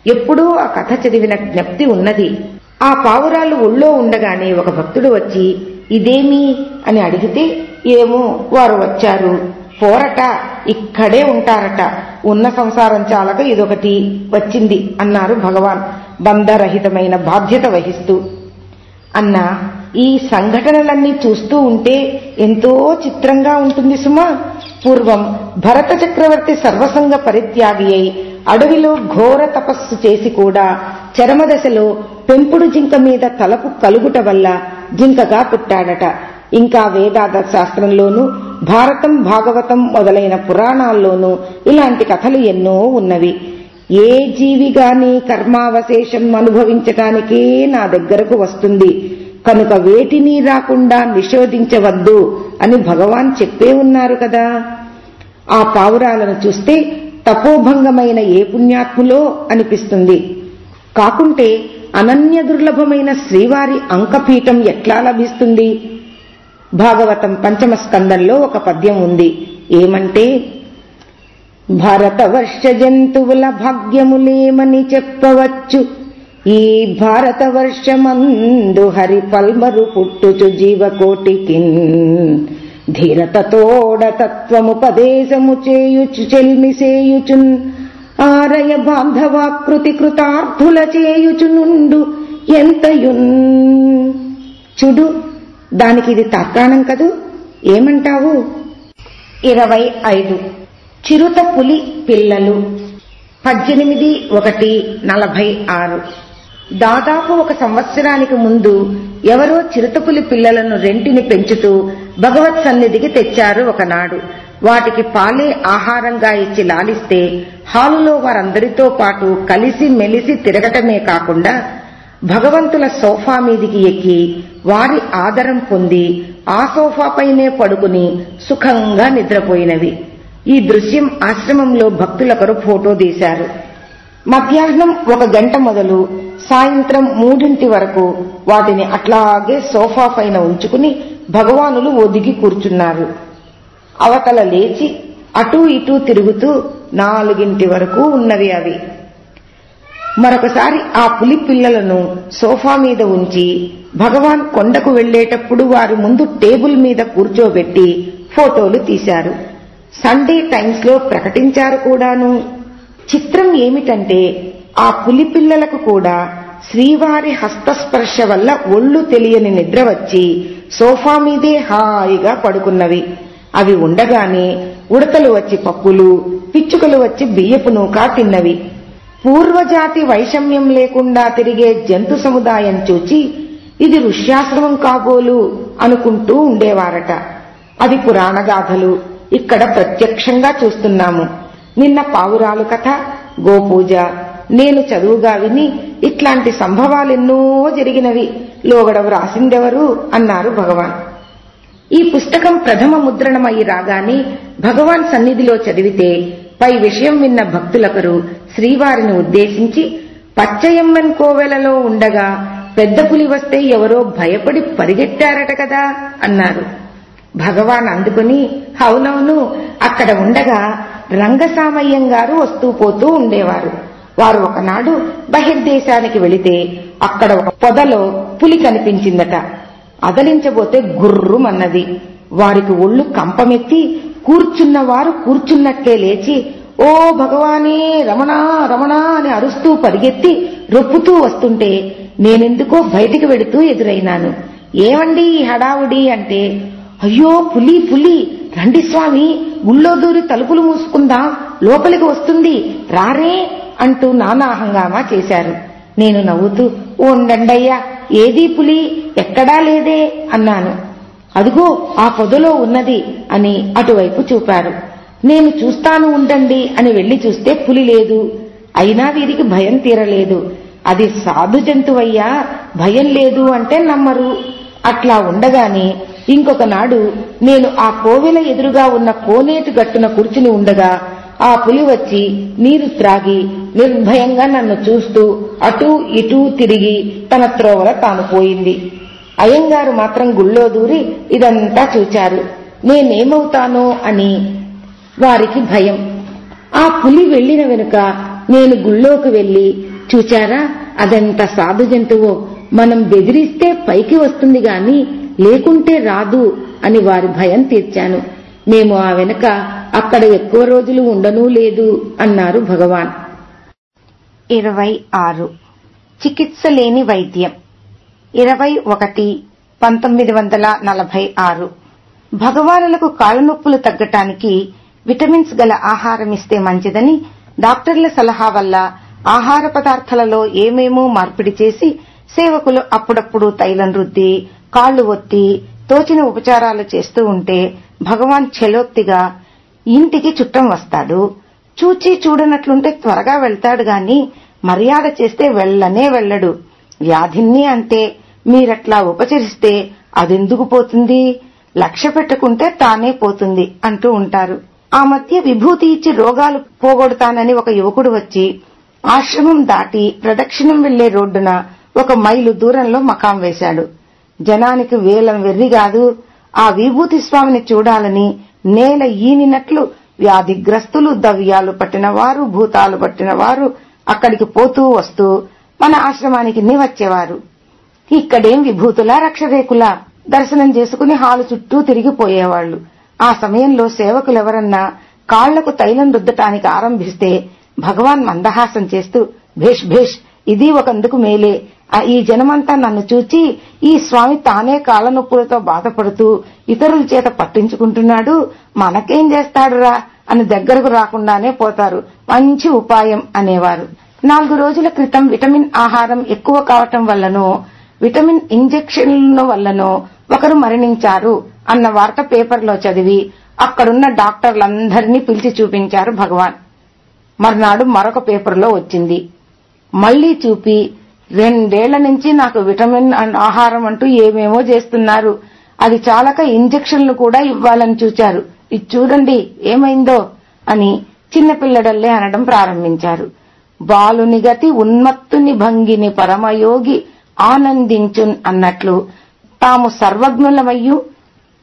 ఎప్పుడూ ఆ కథ చదివిన జ్ఞప్తి ఉన్నది. ఆ పావురాలు ఒళ్ళో ఉండగానే ఒక భక్తుడు వచ్చి ఇదేమి? అని అడిగితే ఏమో వారు వచ్చారు. పోరట ఇక్కడే ఉంటారట. ఉన్న సంసారం చాలక ఇదొకటి వచ్చింది అన్నారు భగవాన్. బంధరహితమైన బాధ్యత వహిస్తూ. అన్న ఈ సంఘటనలన్నీ చూస్తూ ఉంటే ఎంతో చిత్రంగా ఉంటుంది సుమా. పూర్వం భరత చక్రవర్తి సర్వసంగ పరిత్యాగి అయి అడవిలో ఘోర తపస్సు చేసి కూడా చరమదశలో పెంపుడు జింక మీద తలపు కలుగుట వల్ల జింకగా పుట్టాడట. ఇంకా వేదాద శాస్త్రంలోనూ భారతం భాగవతం మొదలైన పురాణాల్లోనూ ఇలాంటి కథలు ఎన్నో ఉన్నవి. ఏ జీవిగాని కర్మావశేషం అనుభవించటానికే నా దగ్గరకు వస్తుంది. కనుక వేటిని రాకుండా నిషేధించవద్దు అని భగవాన్ చెప్పే ఉన్నారు కదా. ఆ పావురాలను చూస్తే తపోభంగమైన ఏ పుణ్యాత్ములో అనిపిస్తుంది? కాకుంటే అనన్య దుర్లభమైన శ్రీవారి అంకపీఠం ఎట్లా లభిస్తుంది? భాగవతం పంచమ స్కందంలో ఒక పద్యం ఉంది. ఏమంటే భారతవర్ష జంతువుల భాగ్యములేమని చెప్పవచ్చు. ఈ భారతవర్షమందు హరి పల్మరు పుట్టుచు జీవకోటికి ధీరతతోడ తత్వముపదేశము చేయుచు చెల్మి సేయుచున్ ఆరయ బాంధవాకృతి కృతార్థుల చేయుచునుండు ఎంతయున్. చూడు దానికి ఇది తార్కాణం కదూ? ఏమంటావు? ఇరవై ఐదు చిరుత పులి పిల్లలు. పద్దెనిమిది ఒకటి నలభై ఆరు దాదాపు ఒక సంవత్సరానికి ముందు ఎవరో చిరుతపులి పిల్లలను రెంటిని పెంచుతూ భగవత్ సన్నిధికి తెచ్చారు ఒకనాడు. వాటికి పాలే ఆహారంగా ఇచ్చి లాలిస్తే హాలులో వారందరితో పాటు కలిసి మెలిసి తిరగటమే కాకుండా భగవంతుల సోఫా మీదికి ఎక్కి వారి ఆదరం పొంది ఆ సోఫాపైనే పడుకుని సుఖంగా నిద్రపోయినవి. ఈ దృశ్యం ఆశ్రమంలో భక్తులకరు ఫోటో తీశారు. మధ్యాహ్నం ఒక గంట మొదలు సాయంత్రం మూడింటి వరకు వాటిని అట్లాగే సోఫా పైన ఉంచుకుని భగవానులు ఒదిగి కూర్చున్నారు. అవతల లేచి అటూ ఇటూ తిరుగుతూ నాలుగింటి వరకు ఉన్నవి అవి. మరొకసారి ఆ పులి పిల్లలను సోఫా మీద ఉంచి భగవాన్ కొండకు వెళ్ళేటప్పుడు వారి ముందు టేబుల్ మీద కూర్చోబెట్టి ఫోటోలు తీశారు. సండే టైమ్స్లో ప్రకటించారు కూడాను. చిత్రం ఏమిటంటే ఆ పులి పిల్లలకు కూడా శ్రీవారి హస్తస్పర్శ వల్ల ఒళ్ళు తెలియని నిద్ర వచ్చి సోఫా మీదే హాయిగా పడుకున్నవి. అవి ఉండగానే ఉడతలు వచ్చి పప్పులు పిచ్చుకలు వచ్చి బియ్యపు నూకా తిన్నవి. పూర్వజాతి వైషమ్యం లేకుండా తిరిగే జంతు సముదాయం చూచి ఇది ఋష్యాశ్రమం కాబోలు అనుకుంటూ ఉండేవారట. అది పురాణగాథలు ఇక్కడ ప్రత్యక్షంగా చూస్తున్నాము. నిన్న పావురాలు కథ గోపూజ నేను చదువుగా విని ఇట్లాంటి సంభవాలెన్నో జరిగినవి. లోగడవు రాసిందెవరు? అన్నారు భగవాన్. ఈ పుస్తకం ప్రథమ ముద్రణమై రాగానే భగవాన్ సన్నిధిలో చదివితే పై విషయం విన్న భక్తులకరు శ్రీవారిని ఉద్దేశించి పచ్చయమ్మన్ కోవెలలో ఉండగా పెద్ద పులి వస్తే ఎవరో భయపడి పరిగెట్టారట కదా అన్నారు. భగవాన్ అందుకుని అవునవును అక్కడ ఉండగా రంగసామయ్యం గారు వస్తూ పోతూ ఉండేవారు. వారు ఒకనాడు బహిర్దేశానికి వెళితే అక్కడ ఒక పొదలో పులి కనిపించిందట. అదలించబోతే గుర్రుమన్నది. వారికి ఒళ్ళు కంపమెత్తి కూర్చున్నవారు కూర్చున్నట్లే లేచి ఓ భగవానే రమణా రమణా అని అరుస్తూ పరిగెత్తి రొప్పుతూ వస్తుంటే నేనెందుకో బయటికి వెడుతూ ఎదురైనాను. ఏమండి హడావుడి? అంటే అయ్యో పులి పులి రండి స్వామి గుళ్ళో దూరి తలుపులు మూసుకుందాం లోపలికి వస్తుంది రారే అంటూ నానా హంగామా చేశారు. నేను నవ్వుతూ ఉండండయ్యా ఏదీ పులి ఎక్కడా లేదే? అన్నాను. అదిగో ఆ పొదలో ఉన్నది అని అటువైపు చూపారు. నేను చూస్తాను ఉండండి అని వెళ్ళి చూస్తే పులి లేదు. అయినా వీరికి భయం తీరలేదు. అది సాధు జంతువయ్యా భయం లేదు అంటే నమ్మరు. అట్లా ఉండగానే ఇంకొక నాడు నేను ఆ కోవెల ఎదురుగా ఉన్న కోనేటు గట్టున కూర్చుని ఉండగా ఆ పులి వచ్చి నీరు త్రాగి నిర్భయంగా నన్ను చూస్తూ అటూ ఇటూ తిరిగి తన త్రోవల తాను పోయింది. అయ్యంగారు మాత్రం గుళ్ళో దూరి ఇదంతా చూచారు. నేనేమవుతానో అని వారికి భయం. ఆ పులి వెళ్ళిన వెనుక నేను గుళ్ళోకి వెళ్ళి చూచారా? అదంత సాధు జంతువు మనం బెదిరిస్తే పైకి వస్తుంది గాని లేకుంటే రాదు అని వారి భయం తీర్చాను. మేము ఆ వెనుక అక్కడ ఎక్కువ రోజులు ఉండనూ లేదు అన్నారు భగవాన్. ఇరవై ఆరు. చికిత్స లేని వైద్యం. ఇరవై ఒకటి పంతొమ్మిది వందల నలభై ఆరు. భగవానులకు కాళ్ళనొప్పులు తగ్గటానికి విటమిన్స్ గల ఆహారం ఇస్తే మంచిదని డాక్టర్ల సలహా వల్ల ఆహార పదార్థాలలో ఏమేమో మార్పిడి చేసి సేవకులు అప్పుడప్పుడు తైలం రుద్ది కాళ్ళు ఒత్తి తోచిన ఉపచారాలు చేస్తూ ఉంటే భగవాన్ ఛలోక్తిగా ఇంటికి చుట్టం వస్తాడు. చూచి చూడనట్లుంటే త్వరగా వెళ్తాడు గాని మర్యాద చేస్తే వెళ్ళనే వెళ్ళడు. వ్యాధిని అంటే మీరట్లా ఉపచరిస్తే అదెందుకు పోతుంది? లక్ష్య పెట్టుకుంటే తానే పోతుంది అంటూ ఉంటారు. ఆ మధ్య విభూతి ఇచ్చి రోగాలు పోగొడతానని ఒక యువకుడు వచ్చి ఆశ్రమం దాటి ప్రదక్షిణం వెళ్ళే రోడ్డున ఒక మైలు దూరంలో మకాం వేశాడు. జనానికి వేలం వెర్రి కాదు ఆ విభూతి స్వామిని చూడాలని నేల ఈనినట్లు వ్యాధిగ్రస్తులు దవ్యాలు పట్టినవారు భూతాలు పట్టినవారు అక్కడికి పోతూ వస్తూ మన ఆశ్రమానికి వచ్చేవారు ఇక్కడేం విభూతులా రక్షరేకులా దర్శనం చేసుకుని హాలు చుట్టూ తిరిగిపోయేవాళ్ళు ఆ సమయంలో సేవకులెవరన్నా కాళ్ళకు తైలం రుద్దటానికి ఆరంభిస్తే భగవాన్ మందహాసం చేస్తూ భేష్ భేష్ ఇది ఒకందుకు మేలే ఈ జనమంతా నన్ను చూచి ఈ స్వామి తానే కాళ్ళనొప్పులతో బాధపడుతూ ఇతరుల చేత పట్టించుకుంటున్నాడు. మనకేం చేస్తాడురా? అని దగ్గరకు రాకుండానే పోతారు. మంచి ఉపాయం అనేవారు. నాలుగు రోజుల క్రితం విటమిన్ ఆహారం ఎక్కువ కావటం వల్లనో విటమిన్ ఇంజెక్షన్ల వల్లనో ఒకరు మరణించారు అన్న వార్త పేపర్లో చదివి అక్కడున్న డాక్టర్లందరినీ పిలిచి చూపించారు భగవాన్. మర్నాడు మరొక పేపర్లో వచ్చింది. మళ్ళీ చూపి రెండేళ్ళ నుంచి నాకు విటమిన్ అండ్ ఆహారం అంటూ ఏమేమో చేస్తున్నారు. అది చాలక ఇంజెక్షన్లు కూడా ఇవ్వాలని చూచారు. ఇది చూడండి ఏమైందో? అని చిన్నపిల్లడల్లే అనడం ప్రారంభించారు. బాలుని గతి ఉన్మత్తుని భంగిని పరమయోగి ఆనందించున్ అన్నట్లు తాము సర్వజ్ఞులమయ్యూ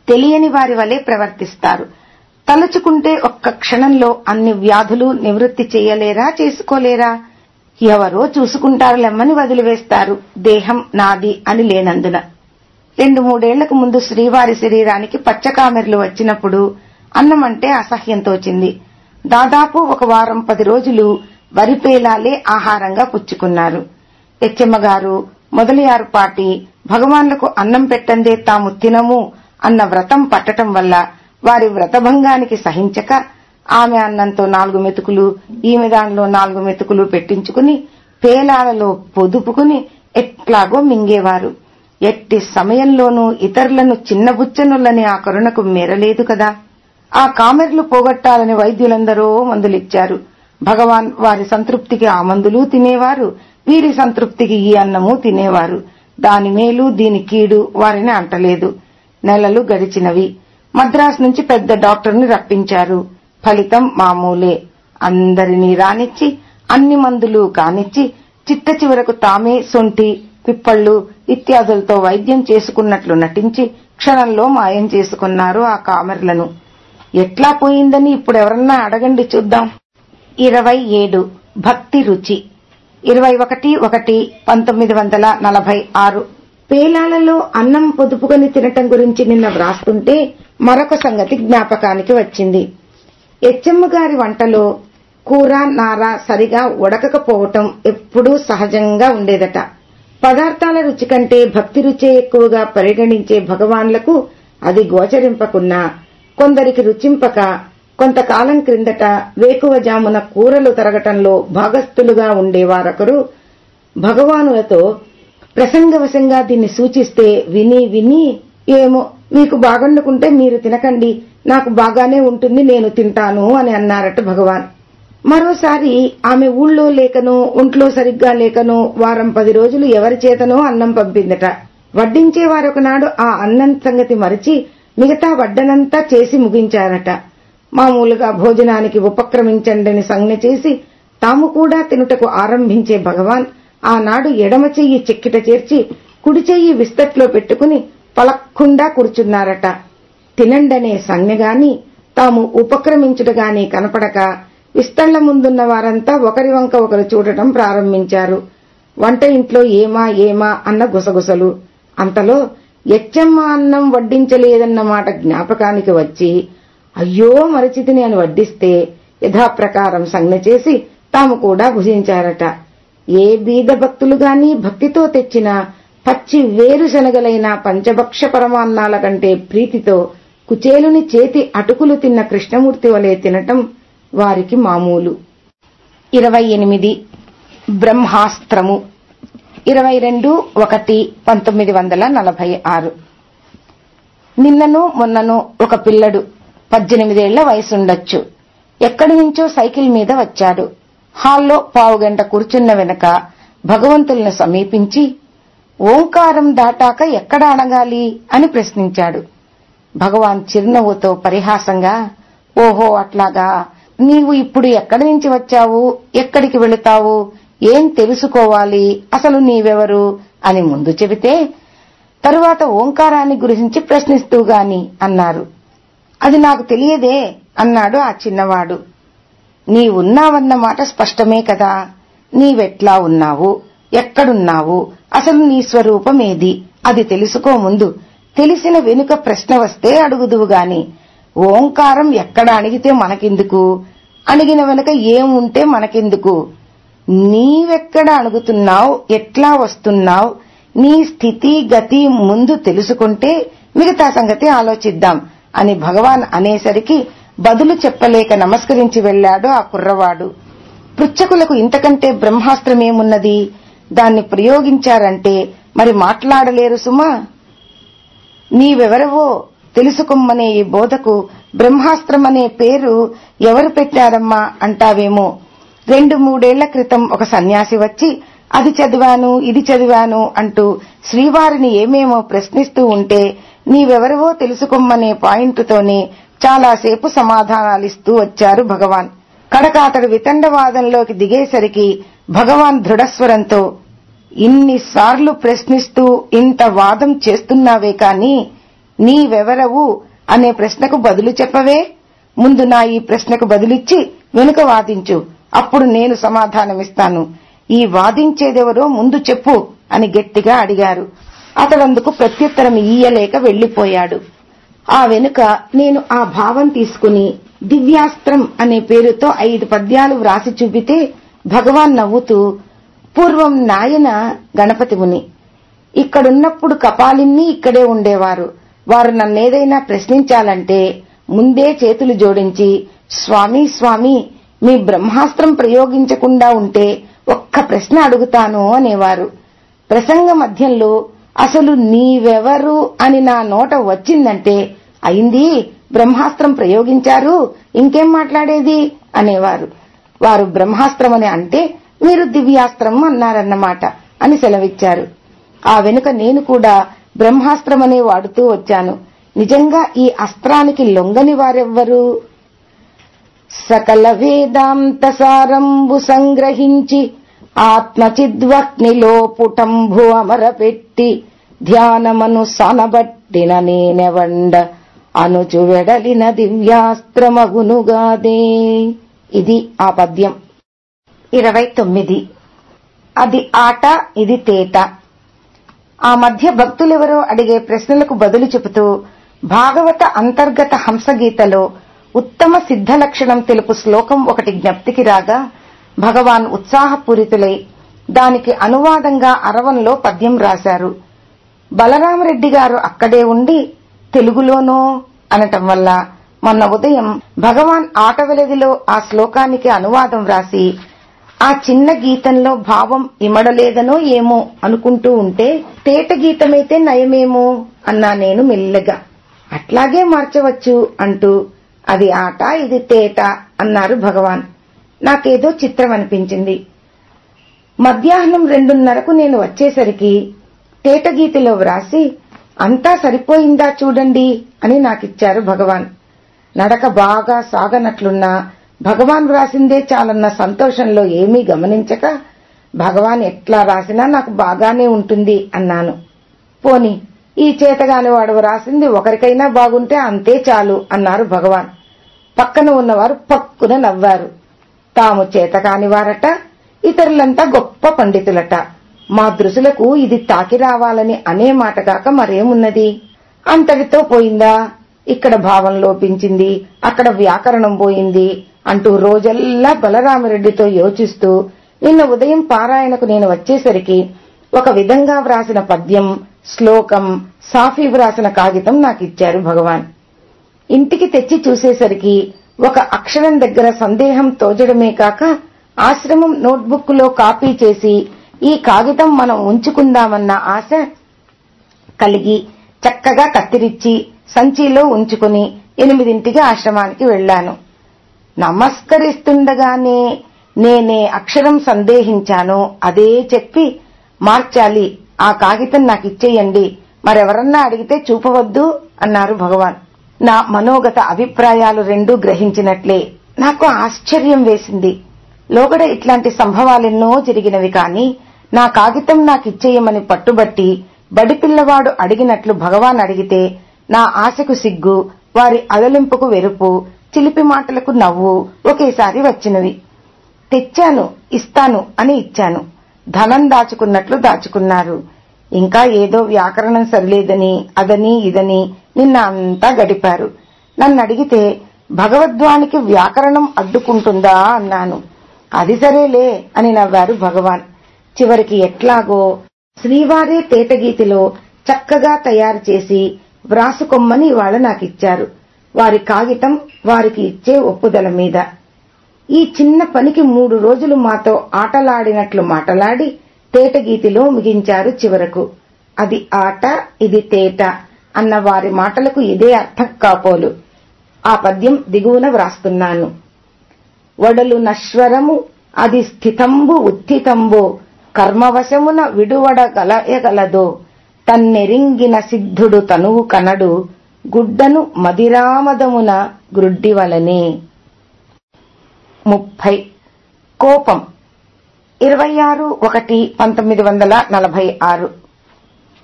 తెలియని వారి వలె ప్రవర్తిస్తారు. తలుచుకుంటే ఒక్క క్షణంలో అన్ని వ్యాధులు నివృత్తి చేయలేరా చేసుకోలేరా? ఎవరో చూసుకుంటారులెమ్మని వదిలివేస్తారు. దేహం నాది అని లేనందున. రెండు మూడేళ్ళకు ముందు శ్రీవారి శరీరానికి పచ్చకామెర్లు వచ్చినప్పుడు అన్నమంటే అసహ్యం తోచింది దాదాపు ఒక వారం పది రోజులు వరిపేలాలే ఆహారంగా పుచ్చుకున్నారు. ఎచ్చెమ్మగారు మొదలయారు పాటి భగవాన్లకు అన్నం పెట్టందే తాము తినము అన్న వ్రతం పట్టటం వల్ల వారి వ్రతభంగానికి సహించక ఆమె అన్నంతో నాలుగు మెతుకులు ఈమె దానిలో నాలుగు మెతుకులు పెట్టించుకుని పేలాలలో పొదుపుకుని ఎట్లాగో మింగేవారు. ఎట్టి సమయంలోనూ ఇతరులను చిన్నబుచ్చనులని ఆ కరుణకు మేరలేదు కదా. ఆ కామెర్లు పోగొట్టాలని వైద్యులందరూ మందులిచ్చారు. భగవాన్ వారి సంతృప్తికి ఆ మందులు తినేవారు. వీరి సంతృప్తికి ఈ అన్నము తినేవారు. దాని మేలు దీని కీడు వారిని అంటలేదు. నెలలు గడిచినవి. మద్రాసు నుంచి పెద్ద డాక్టర్ని రప్పించారు. ఫలితం మామూలే. అందరినీ రానిచ్చి అన్ని మందులు కానిచ్చి చిట్ట చివరకు తామే సొంటి పిప్పళ్ళు ఇత్యాదులతో వైద్యం చేసుకున్నట్లు నటించి క్షణంలో మాయం చేసుకున్నారు ఆ కామెర్లను. ఎట్లా పోయిందని ఇప్పుడెవరన్నా అడగండి చూద్దాం. ఇరవై ఏడు. భక్తి రుచి. ఇరవై ఒకటి ఒకటి పంతొమ్మిది వందల నలభై ఆరు. పేలాలలో అన్నం పొదుపుకొని తినటం గురించి నిన్న వ్రాస్తుంటే మరొక సంగతి జ్ఞాపకానికి వచ్చింది. ఎచ్చమ్మ గారి వంటలో కూర నార సరిగా ఉడకకపోవటం ఎప్పుడూ సహజంగా ఉండేదట. పదార్థాల రుచి కంటే భక్తి రుచే ఎక్కువగా పరిగణించే భగవాన్లకు అది గోచరింపకున్నా కొందరికి రుచింపక కొంతకాలం క్రిందట వేకువజామున కూరలు తరగటంలో భాగస్థులుగా ఉండేవారొకరు. భగవానులతో ప్రసంగవశంగా దీన్ని సూచిస్తే విని విని ఏమో మీకు బాగండుకుంటే మీరు తినకండి. నాకు బాగానే ఉంటుంది నేను తింటాను అని అన్నారట భగవాన్. మరోసారి ఆమె ఊళ్ళో లేకనో ఒంట్లో సరిగ్గా లేకనో వారం పది రోజులు ఎవరి చేతనో అన్నం పంపిందట. వడ్డించే వారొకనాడు ఆ అన్నం సంగతి మరిచి మిగతా వడ్డనంతా చేసి ముగించారట. మామూలుగా భోజనానికి ఉపక్రమించండని సంజ్ఞ చేసి తాము కూడా తినుటకు ఆరంభించే భగవాన్ ఆనాడు ఎడమ చెయ్యి చెక్కిట చేర్చి కుడి చెయ్యి విస్తట్లో పెట్టుకుని పలక్కుండా కూర్చున్నారట. తినండనే సంజ్ఞగాని తాము ఉపక్రమించుటగాని కనపడక విస్తళ్ళ ముందున్న వారంతా ఒకరి వంక ఒకరు చూడటం ప్రారంభించారు. వంట ఇంట్లో ఏమా ఏమా అన్న గుసగుసలు. అంతలో ఎచ్చమ్మ అన్నం వడ్డించలేదన్న మాట జ్ఞాపకానికి వచ్చి అయ్యో మరచితిని అని వడ్డిస్తే యథాప్రకారం సంజ్ఞ చేసి తాము కూడా భుజించారట. ఏ బీద భక్తులు గాని భక్తితో తెచ్చిన పచ్చి వేరుశనగలైన పంచభక్ష పరమాన్నాల కంటే ప్రీతితో కుచేలుని చేతి అటుకులు తిన్న కృష్ణమూర్తి వలె తినటం వారికి మామూలు. ఇరవై ఎనిమిది. బ్రహ్మాస్త్రము. ఇరవై రెండు ఒకటి పంతొమ్మిది వందల నలభై ఆరు. నిన్నను మొన్నను ఒక పిల్లడు పద్దెనిమిదేళ్ళ వయసుండొచ్చు. ఎక్కడి నుంచో సైకిల్ మీద వచ్చాడు. హాల్లో పావుగంట కూర్చున్న వెనక భగవంతుల్ని సమీపించి ఓంకారం దాటాక ఎక్కడ అణగాలి అని ప్రశ్నించాడు. భగవాన్ చిరునవ్వుతో పరిహాసంగా ఓహో అట్లాగా నీవు ఇప్పుడు ఎక్కడి నుంచి వచ్చావు? ఎక్కడికి వెళుతావు? ఏం తెలుసుకోవాలి? అసలు నీవెవరు? అని ముందు చెబితే తరువాత ఓంకారాన్ని గురించి ప్రశ్నిస్తూ గాని అన్నారు. అది నాకు తెలియదే అన్నాడు ఆ చిన్నవాడు. నీవున్నావన్న మాట స్పష్టమే కదా నీవెట్లా ఉన్నావు? ఎక్కడున్నావు? అసలు నీ స్వరూపమేది? అది తెలుసుకో ముందు. తెలిసిన వెనుక ప్రశ్న వస్తే అడుగుదువుగాని ఓంకారం ఎక్కడ అణిగితే మనకెందుకు? అణిగిన వెనుక ఏముంటే మనకెందుకు? నీవెక్కడ అణుగుతున్నావు? ఎట్లా వస్తున్నావు? నీ స్థితి గతి ముందు తెలుసుకుంటే మిగతా సంగతి ఆలోచిద్దాం అని భగవాన్ అనేసరికి బదులు చెప్పలేక నమస్కరించి వెళ్ళాడు ఆ కుర్రవాడు. పృచ్చకులకు ఇంతకంటే బ్రహ్మాస్త్రమేమున్నది? దాన్ని ప్రయోగించారంటే మరి మాట్లాడలేరు సుమా. నీవెవరవో తెలుసుకొమ్మనే ఈ బోధకు బ్రహ్మాస్త్రమనే పేరు ఎవరు పెట్టారమ్మా అంటావేమో. రెండు మూడేళ్ళ క్రితం ఒక సన్యాసి వచ్చి అది చదివాను ఇది చదివాను అంటూ శ్రీవారిని ఏమేమో ప్రశ్నిస్తూ ఉంటే నీవెవరవో తెలుసుకొమ్మనే పాయింట్తోనే చాలాసేపు సమాధానాలిస్తూ వచ్చారు భగవాన్. కడక అతడు వితండవాదంలోకి దిగేసరికి భగవాన్ దృఢస్వరంతో ఇన్నిసార్లు ప్రశ్నిస్తూ ఇంత వాదం చేస్తున్నావే కాని నీవెవరవు? అనే ప్రశ్నకు బదులు చెప్పవే? ముందు నా ఈ ప్రశ్నకు బదులిచ్చి వెనుక వాదించు. అప్పుడు నేను సమాధానమిస్తాను. ఈ వాదించేదెవరో ముందు చెప్పు అని గట్టిగా అడిగారు. అతడందుకు ప్రత్యుత్తరం ఇయ్యలేక వెళ్ళిపోయాడు ఆ వెనుక నేను ఆ భావం తీసుకుని దివ్యాస్త్రం అనే పేరుతో ఐదు పద్యాలు వ్రాసి చూపితే భగవాన్ నవ్వుతూ పూర్వం నాయన గణపతి ముని ఇక్కడున్నప్పుడు కపాలిన్ని ఇక్కడే ఉండేవారు. వారు నన్నేదైనా ప్రశ్నించాలంటే ముందే చేతులు జోడించి స్వామి స్వామి మీ బ్రహ్మాస్త్రం ప్రయోగించకుండా ఉంటే ఒక్క ప్రశ్న అడుగుతాను అనేవారు. ప్రసంగ మధ్యంలో అసలు నీవెవరు? అని నా నోట వచ్చిందంటే అయింది బ్రహ్మాస్త్రం ప్రయోగించారు ఇంకేం మాట్లాడేది? అనేవారు. వారు బ్రహ్మాస్త్రమని అంటే మీరు దివ్యాస్త్రం అన్నారన్నమాట అని సెలవిచ్చారు. ఆ వెనుక నేను కూడా బ్రహ్మాస్త్రమనే వాడుతూ వచ్చాను. నిజంగా ఈ అస్త్రానికి లొంగని వారెవ్వరు? సకల వేదాంత సారంబు సంగ్రహించి ఆత్మచిద్వక్నిలో పుటంభు అమరపెట్టి ధ్యానమను సనబట్టిన నేనెవండ? అనుచు వెడలిన దివ్యాస్త్రమగునుగాదే. ఇది ఆ పద్యం. ఇరవై తొమ్మిది అది ఆట ఇది తేట. ఆ మధ్య భక్తులెవరో అడిగే ప్రశ్నలకు బదులు చెబుతూ భాగవత అంతర్గత హంసగీతలో ఉత్తమ సిద్ధ లక్షణం తెలుపు శ్లోకం ఒకటి జ్ఞప్తికి రాగా భగవాన్ ఉత్సాహపూరితులై దానికి అనువాదంగా అరవంలో పద్యం రాశారు. బలరామరెడ్డి గారు అక్కడే ఉండి తెలుగులోనో అనటం వల్ల మొన్న ఉదయం భగవాన్ ఆటవలదిలో ఆ శ్లోకానికి అనువాదం వ్రాసి ఆ చిన్న గీతంలో భావం ఇమడలేదనో ఏమో అనుకుంటూ ఉంటే తేట గీతమైతే నయమేమో అన్నా నేను మెల్లగా. అట్లాగే మార్చవచ్చు అంటూ అది ఆట ఇది తేట అన్నారు భగవాన్. నాకేదో చిత్రం అనిపించింది. మధ్యాహ్నం రెండున్నరకు నేను వచ్చేసరికి తేటగీతిలో వ్రాసి అంతా సరిపోయిందా చూడండి అని నాకిచ్చారు భగవాన్. నడక బాగా సాగనట్లున్నా భగవాన్ వ్రాసిందే చాలన్న సంతోషంలో ఏమీ గమనించక భగవాన్ ఎట్లా రాసినా నాకు బాగానే ఉంటుంది అన్నాను. పోని ఈ చేతగాని వాడు వ్రాసింది ఒకరికైనా బాగుంటే అంతే చాలు అన్నారు భగవాన్. పక్కన ఉన్నవారు పక్కున నవ్వారు. తాము చేతకాని వారట ఇతరులంతా గొప్ప పండితులట. మా దృశులకు ఇది తాకి రావాలని అనే మాటగాక మరేమున్నది? అంతటితో పోయిందా? ఇక్కడ భావం లోపించింది అక్కడ వ్యాకరణం పోయింది అంటూ రోజల్లా బలరామరెడ్డితో యోచిస్తూ నిన్న ఉదయం పారాయణకు నేను వచ్చేసరికి ఒక విధంగా వ్రాసిన పద్యం శ్లోకం సాఫీ వ్రాసిన కాగితం నాకిచ్చారు భగవాన్. ఇంటికి తెచ్చి చూసేసరికి ఒక అక్షరం దగ్గర సందేహం తోచడమే కాక ఆశ్రమం నోట్బుక్లో కాపీ చేసి ఈ కాగితం మనం ఉంచుకుందామన్న ఆశ కలిగి చక్కగా కత్తిరించి సంచిలో ఉంచుకుని ఎనిమిదింటికి ఆశ్రమానికి వెళ్ళాను నమస్కరిస్తుండగానే నేనే అక్షరం సందేహించాను. అదే చెప్పి మార్చాలి ఆ కాగితం నాకు ఇచ్చేయండి మరెవరన్నా అడిగితే చూపవద్దు అన్నారు భగవాన్. నా మనోగత అభిప్రాయాలు రెండూ గ్రహించినట్లే. నాకు ఆశ్చర్యం వేసింది. లోగడ ఇట్లాంటి సంభవాలెన్నో జరిగినవి కాని నా కాగితం నాకిచ్చేయమని పట్టుబట్టి బడిపిల్లవాడు అడిగినట్లు భగవాన్ అడిగితే నా ఆశకు సిగ్గు వారి అలలింపుకు వెరుపు చిలిపి మాటలకు నవ్వు ఒకేసారి వచ్చినవి. తెచ్చాను ఇస్తాను అని ఇచ్చాను. ధనం దాచుకున్నట్లు దాచుకున్నారు. ఇంకా ఏదో వ్యాకరణం సరిలేదని అదని ఇదని నిన్న అంతా గడిపారు. నన్ను అడిగితే భగవద్వానికి వ్యాకరణం అడ్డుకుంటుందా? అన్నాను. అది సరేలే అని నవ్వారు భగవాన్. చివరికి ఎట్లాగో శ్రీవారే తేటగీతిలో చక్కగా తయారు చేసి వ్రాసుకొమ్మని ఇవాళ నాకిచ్చారు. వారి కాగితం వారికి ఇచ్చే ఒప్పుదల మీద. ఈ చిన్న పనికి మూడు రోజులు మాతో ఆటలాడినట్లు మాటలాడి తేటగీతిలో ముగించారు చివరకు. అది ఆట ఇది తేట అన్న వారి మాటలకు ఇదే అర్థం కాపోలు. ఆ పద్యం దిగువన వ్రాస్తున్నాను. వడలు నశ్వరము అది స్థితంబు ఉత్తితంబో కర్మవశమున విడువడగలయగలదో తన్నెరింగిన సిద్ధుడు తనువు కనడు గుడ్డను మదిరామదమున గ్రుడ్డివలనే. ముప్పై. కోపం. ఇరవై ఆరు ఒకటి పంతొమ్మిది వందల నలభై ఆరు.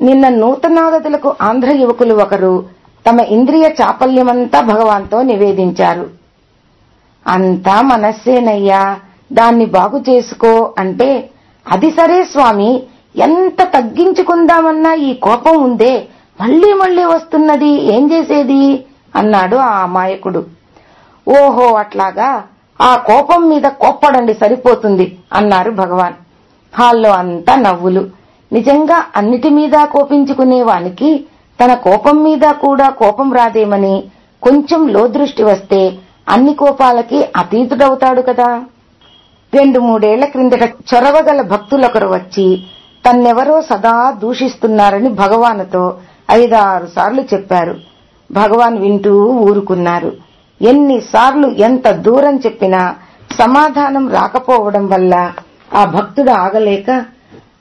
నిన్న నూతనాదతులకు ఆంధ్ర యువకులు ఒకరు తమ ఇంద్రియ చాపల్యమంతా భగవాన్తో నివేదించారు. అంతా మనస్సేనయ్యా దాన్ని బాగు చేసుకో అంటే అది సరే స్వామి ఎంత తగ్గించుకుందామన్నా ఈ కోపం ఉందే. మళ్ళీ మళ్ళీ వస్తున్నది. ఏం చేసేది? అన్నాడు ఆ అమాయకుడు. ఓహో అట్లాగా? ఆ కోపం మీద కోప్పడండి సరిపోతుంది అన్నారు భగవాన్. హాల్లో అంతా నవ్వులు. నిజంగా అన్నిటి మీద కోపించుకునేవానికి తన కోపం మీద కూడా కోపం రాదేమని కొంచెం లోదృష్టి వస్తే అన్ని కోపాలకి అతీతుడవుతాడు కదా. రెండు మూడేళ్ళ క్రిందట చొరవగల భక్తులొకరు వచ్చి తన్నెవరో సదా దూషిస్తున్నారని భగవానుతో ఐదారు సార్లు చెప్పారు. భగవాన్ వింటూ ఊరుకున్నారు. ఎన్నిసార్లు ఎంత దూరం చెప్పినా సమాధానం రాకపోవడం వల్ల ఆ భక్తుడు ఆగలేక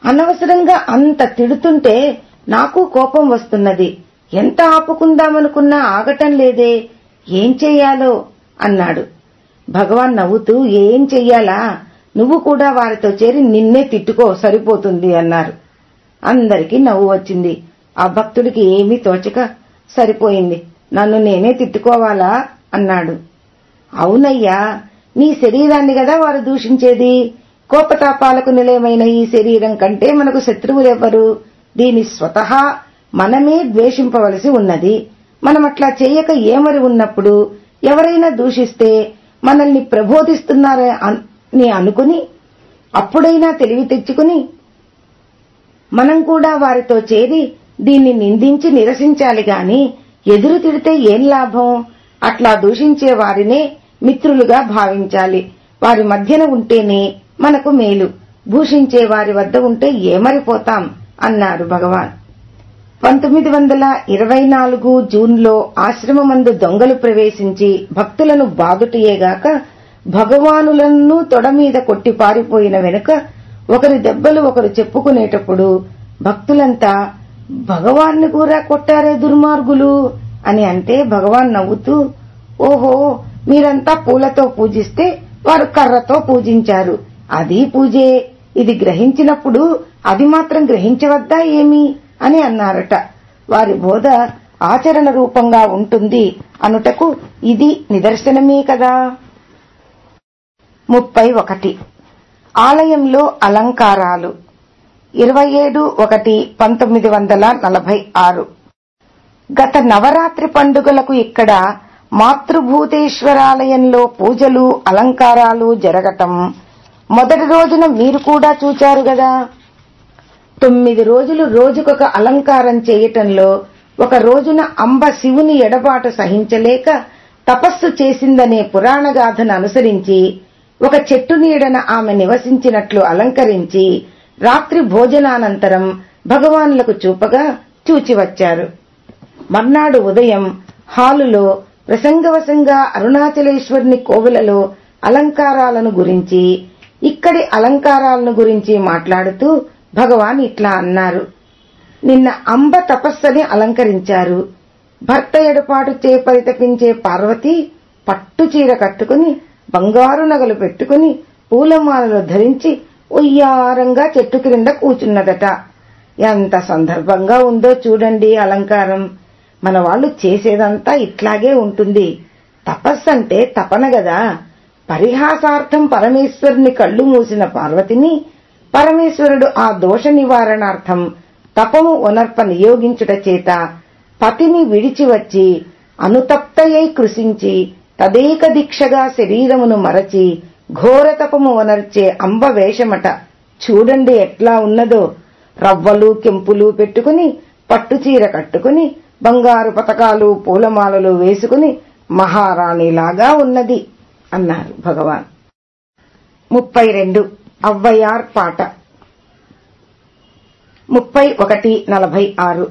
అనవసరంగా అంత తిడుతుంటే నాకు కోపం వస్తున్నది. ఎంత ఆపుకుందామనుకున్నా ఆగటం లేదే. ఏం చెయ్యాలో అన్నాడు. భగవాన్ నవ్వుతూ ఏం చెయ్యాలా? నువ్వు కూడా వారితో చేరి నిన్నే తిట్టుకో సరిపోతుంది అన్నారు. అందరికీ నవ్వు వచ్చింది. ఆ భక్తుడికి ఏమీ తోచక సరిపోయింది. నన్ను నేనే తిట్టుకోవాలా? అన్నాడు. అవునయ్యా నీ శరీరాన్ని గదా వారు దూషించేది? కోపతాపాలకు నిలయమైన ఈ శరీరం కంటే మనకు శత్రువులెవ్వరు? దీని స్వతహా మనమే ద్వేషింపవలసి ఉన్నది. మనం అట్లా చేయక ఏమరి ఉన్నప్పుడు ఎవరైనా దూషిస్తే మనల్ని ని అనుకుని అప్పుడైనా తెలివి తెచ్చుకుని మనం కూడా వారితో చేరి దీన్ని నిందించి నిరసించాలి గాని ఎదురు తిడితే ఏం లాభం? అట్లా దూషించే వారినే మిత్రులుగా భావించాలి. వారి మధ్యన ఉంటేనే మనకు మేలు. భూషించే వారి వద్ద ఉంటే ఏమరిపోతాం? అన్నారు భగవాన్. పంతొమ్మిది వందల ఇరవై నాలుగు జూన్లో ఆశ్రమమందు దొంగలు ప్రవేశించి భక్తులను బాదుటయేగాక భగవానులను తొడమీద కొట్టి పారిపోయిన వెనుక ఒకరి దెబ్బలు ఒకరు చెప్పుకునేటప్పుడు భక్తులంతా భగవాన్ని కూడా కొట్టారే దుర్మార్గులు అని అంటే భగవాన్ నవ్వుతూ ఓహో మీరంతా పూలతో పూజిస్తే వారు కర్రతో పూజించారు. అది పూజే. ఇది గ్రహించినప్పుడు అది మాత్రం గ్రహించవద్దా ఏమి? అని అన్నారట. వారి బోధ ఆచరణ రూపంగా ఉంటుంది అనుటకు ఇది నిదర్శనమే కదా. ముప్పై ఒకటి. ఆలయంలో అలంకారాలు. ఇరవై ఏడు ఒకటి పంతొమ్మిది వందల నలభై ఆరు. గత నవరాత్రి పండుగలకు ఇక్కడ మాతృభూతేశ్వరాలయంలో పూజలు అలంకారాలు జరగటం. మొదటి రోజున మీరు కూడా చూచారు గదా. తొమ్మిది రోజులు రోజుకొక అలంకారం చేయటంలో ఒక రోజున అంబ శివుని ఎడబాటు సహించలేక తపస్సు చేసిందనే పురాణగాథను అనుసరించి ఒక చెట్టు నీడన ఆమె నివసించినట్లు అలంకరించి రాత్రి భోజనానంతరం భగవాన్లకు చూపగా చూచివచ్చారు మర్నాడు ఉదయం హాలులో ప్రసంగవశంగా అరుణాచలేశ్వరుని కోవిలలో అలంకారాలను గురించి ఇక్కడి అలంకారాలను గురించి మాట్లాడుతూ భగవాన్ ఇట్లా అన్నారు. నిన్న అంబ తపస్సని అలంకరించారు. భర్త ఎడపాటు చే పరితపించే పార్వతి పట్టు చీర కట్టుకుని బంగారు నగలు పెట్టుకుని పూలమాలలు ధరించి ఉయ్యారంగా చెట్టు క్రింద కూచున్నదట. ఎంత సందర్భంగా ఉందో చూడండి అలంకారం. మన వాళ్ళు చేసేదంతా ఇట్లాగే ఉంటుంది. తపస్సంటే తపన గదా. పరిహాసార్థం పరమేశ్వరుని కళ్ళు మూసిన పార్వతిని పరమేశ్వరుడు ఆ దోష నివారణార్థం తపము ఉనర్ప నియోగించుట చేత పతిని విడిచివచ్చి అనుతప్తయ్యై అనుతప్తయై కృషించి తదేక దీక్షగా శరీరమును మరచి ఘోరతపము వనర్చే అంబ వేషమట. చూడండి ఎట్లా ఉన్నదో. రవ్వలు కెంపులు పెట్టుకుని పట్టుచీర కట్టుకుని బంగారు పతకాలు పూలమాలలు వేసుకుని మహారాణిలాగా ఉన్నది అన్నారు భగవాన్. ముప్పై రెండు అవ్వయార్ పాట. ముప్పై ఒకటి నలభై ఆరు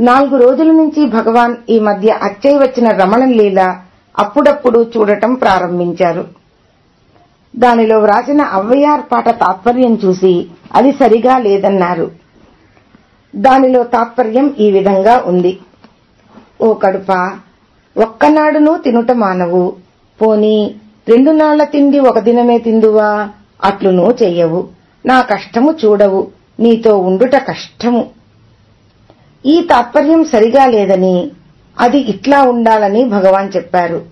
నాలుగు రోజుల నుంచి భగవాన్ ఈ మధ్య అచ్చయ్య వచ్చిన రమణ లీల అప్పుడప్పుడు చూడటం ప్రారంభించారు. దానిలో వ్రాసిన అవ్వయార్ పాట తాత్పర్యం చూసి అది సరిగా లేదన్నారు. దానిలో తాత్పర్యం ఈ విధంగా ఉంది. ఓ కడుప ఒక్కనాడును తినుట మానవు పోని రెండు నాళ్ళ తిండి ఒక దినమే తిందువా? అట్లునూ చెయ్యవు. నా కష్టము చూడవు నీతో ఉండుట కష్టము. ఈ తాత్పర్యం సరిగా లేదని అది ఇట్లా ఉండాలని భగవాన్ చెప్పారు.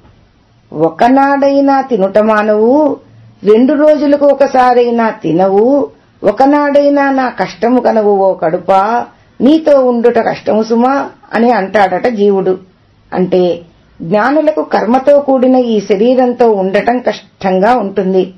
ఒకనాడైనా తినుట మానవు రెండు రోజులకు ఒకసారైనా తినవు ఒకనాడైనా నా కష్టము కనవు ఓ కడుపా నీతో ఉండుట కష్టము సుమా అని అంటాడట జీవుడు. అంటే జ్ఞానులకు కర్మతో కూడిన ఈ శరీరంతో ఉండటం కష్టంగా ఉంటుంది.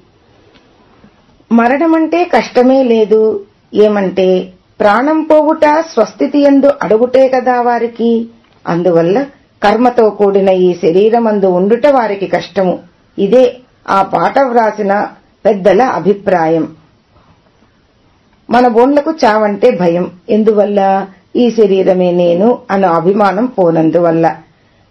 మరణమంటే కష్టమే లేదు. ఏమంటే ప్రాణం పోవుట స్వస్థితి ఎందు అడుగుటే కదా వారికి. అందువల్ల కర్మతో కూడిన ఈ శరీరమందు ఉండుట వారికి కష్టము. ఇదే ఆ పాట వ్రాసిన పెద్దల అభిప్రాయం. మన బోన్లకు చావంటే భయం. ఎందువల్ల? ఈ శరీరమే నేను అను అభిమానం పోనందువల్ల.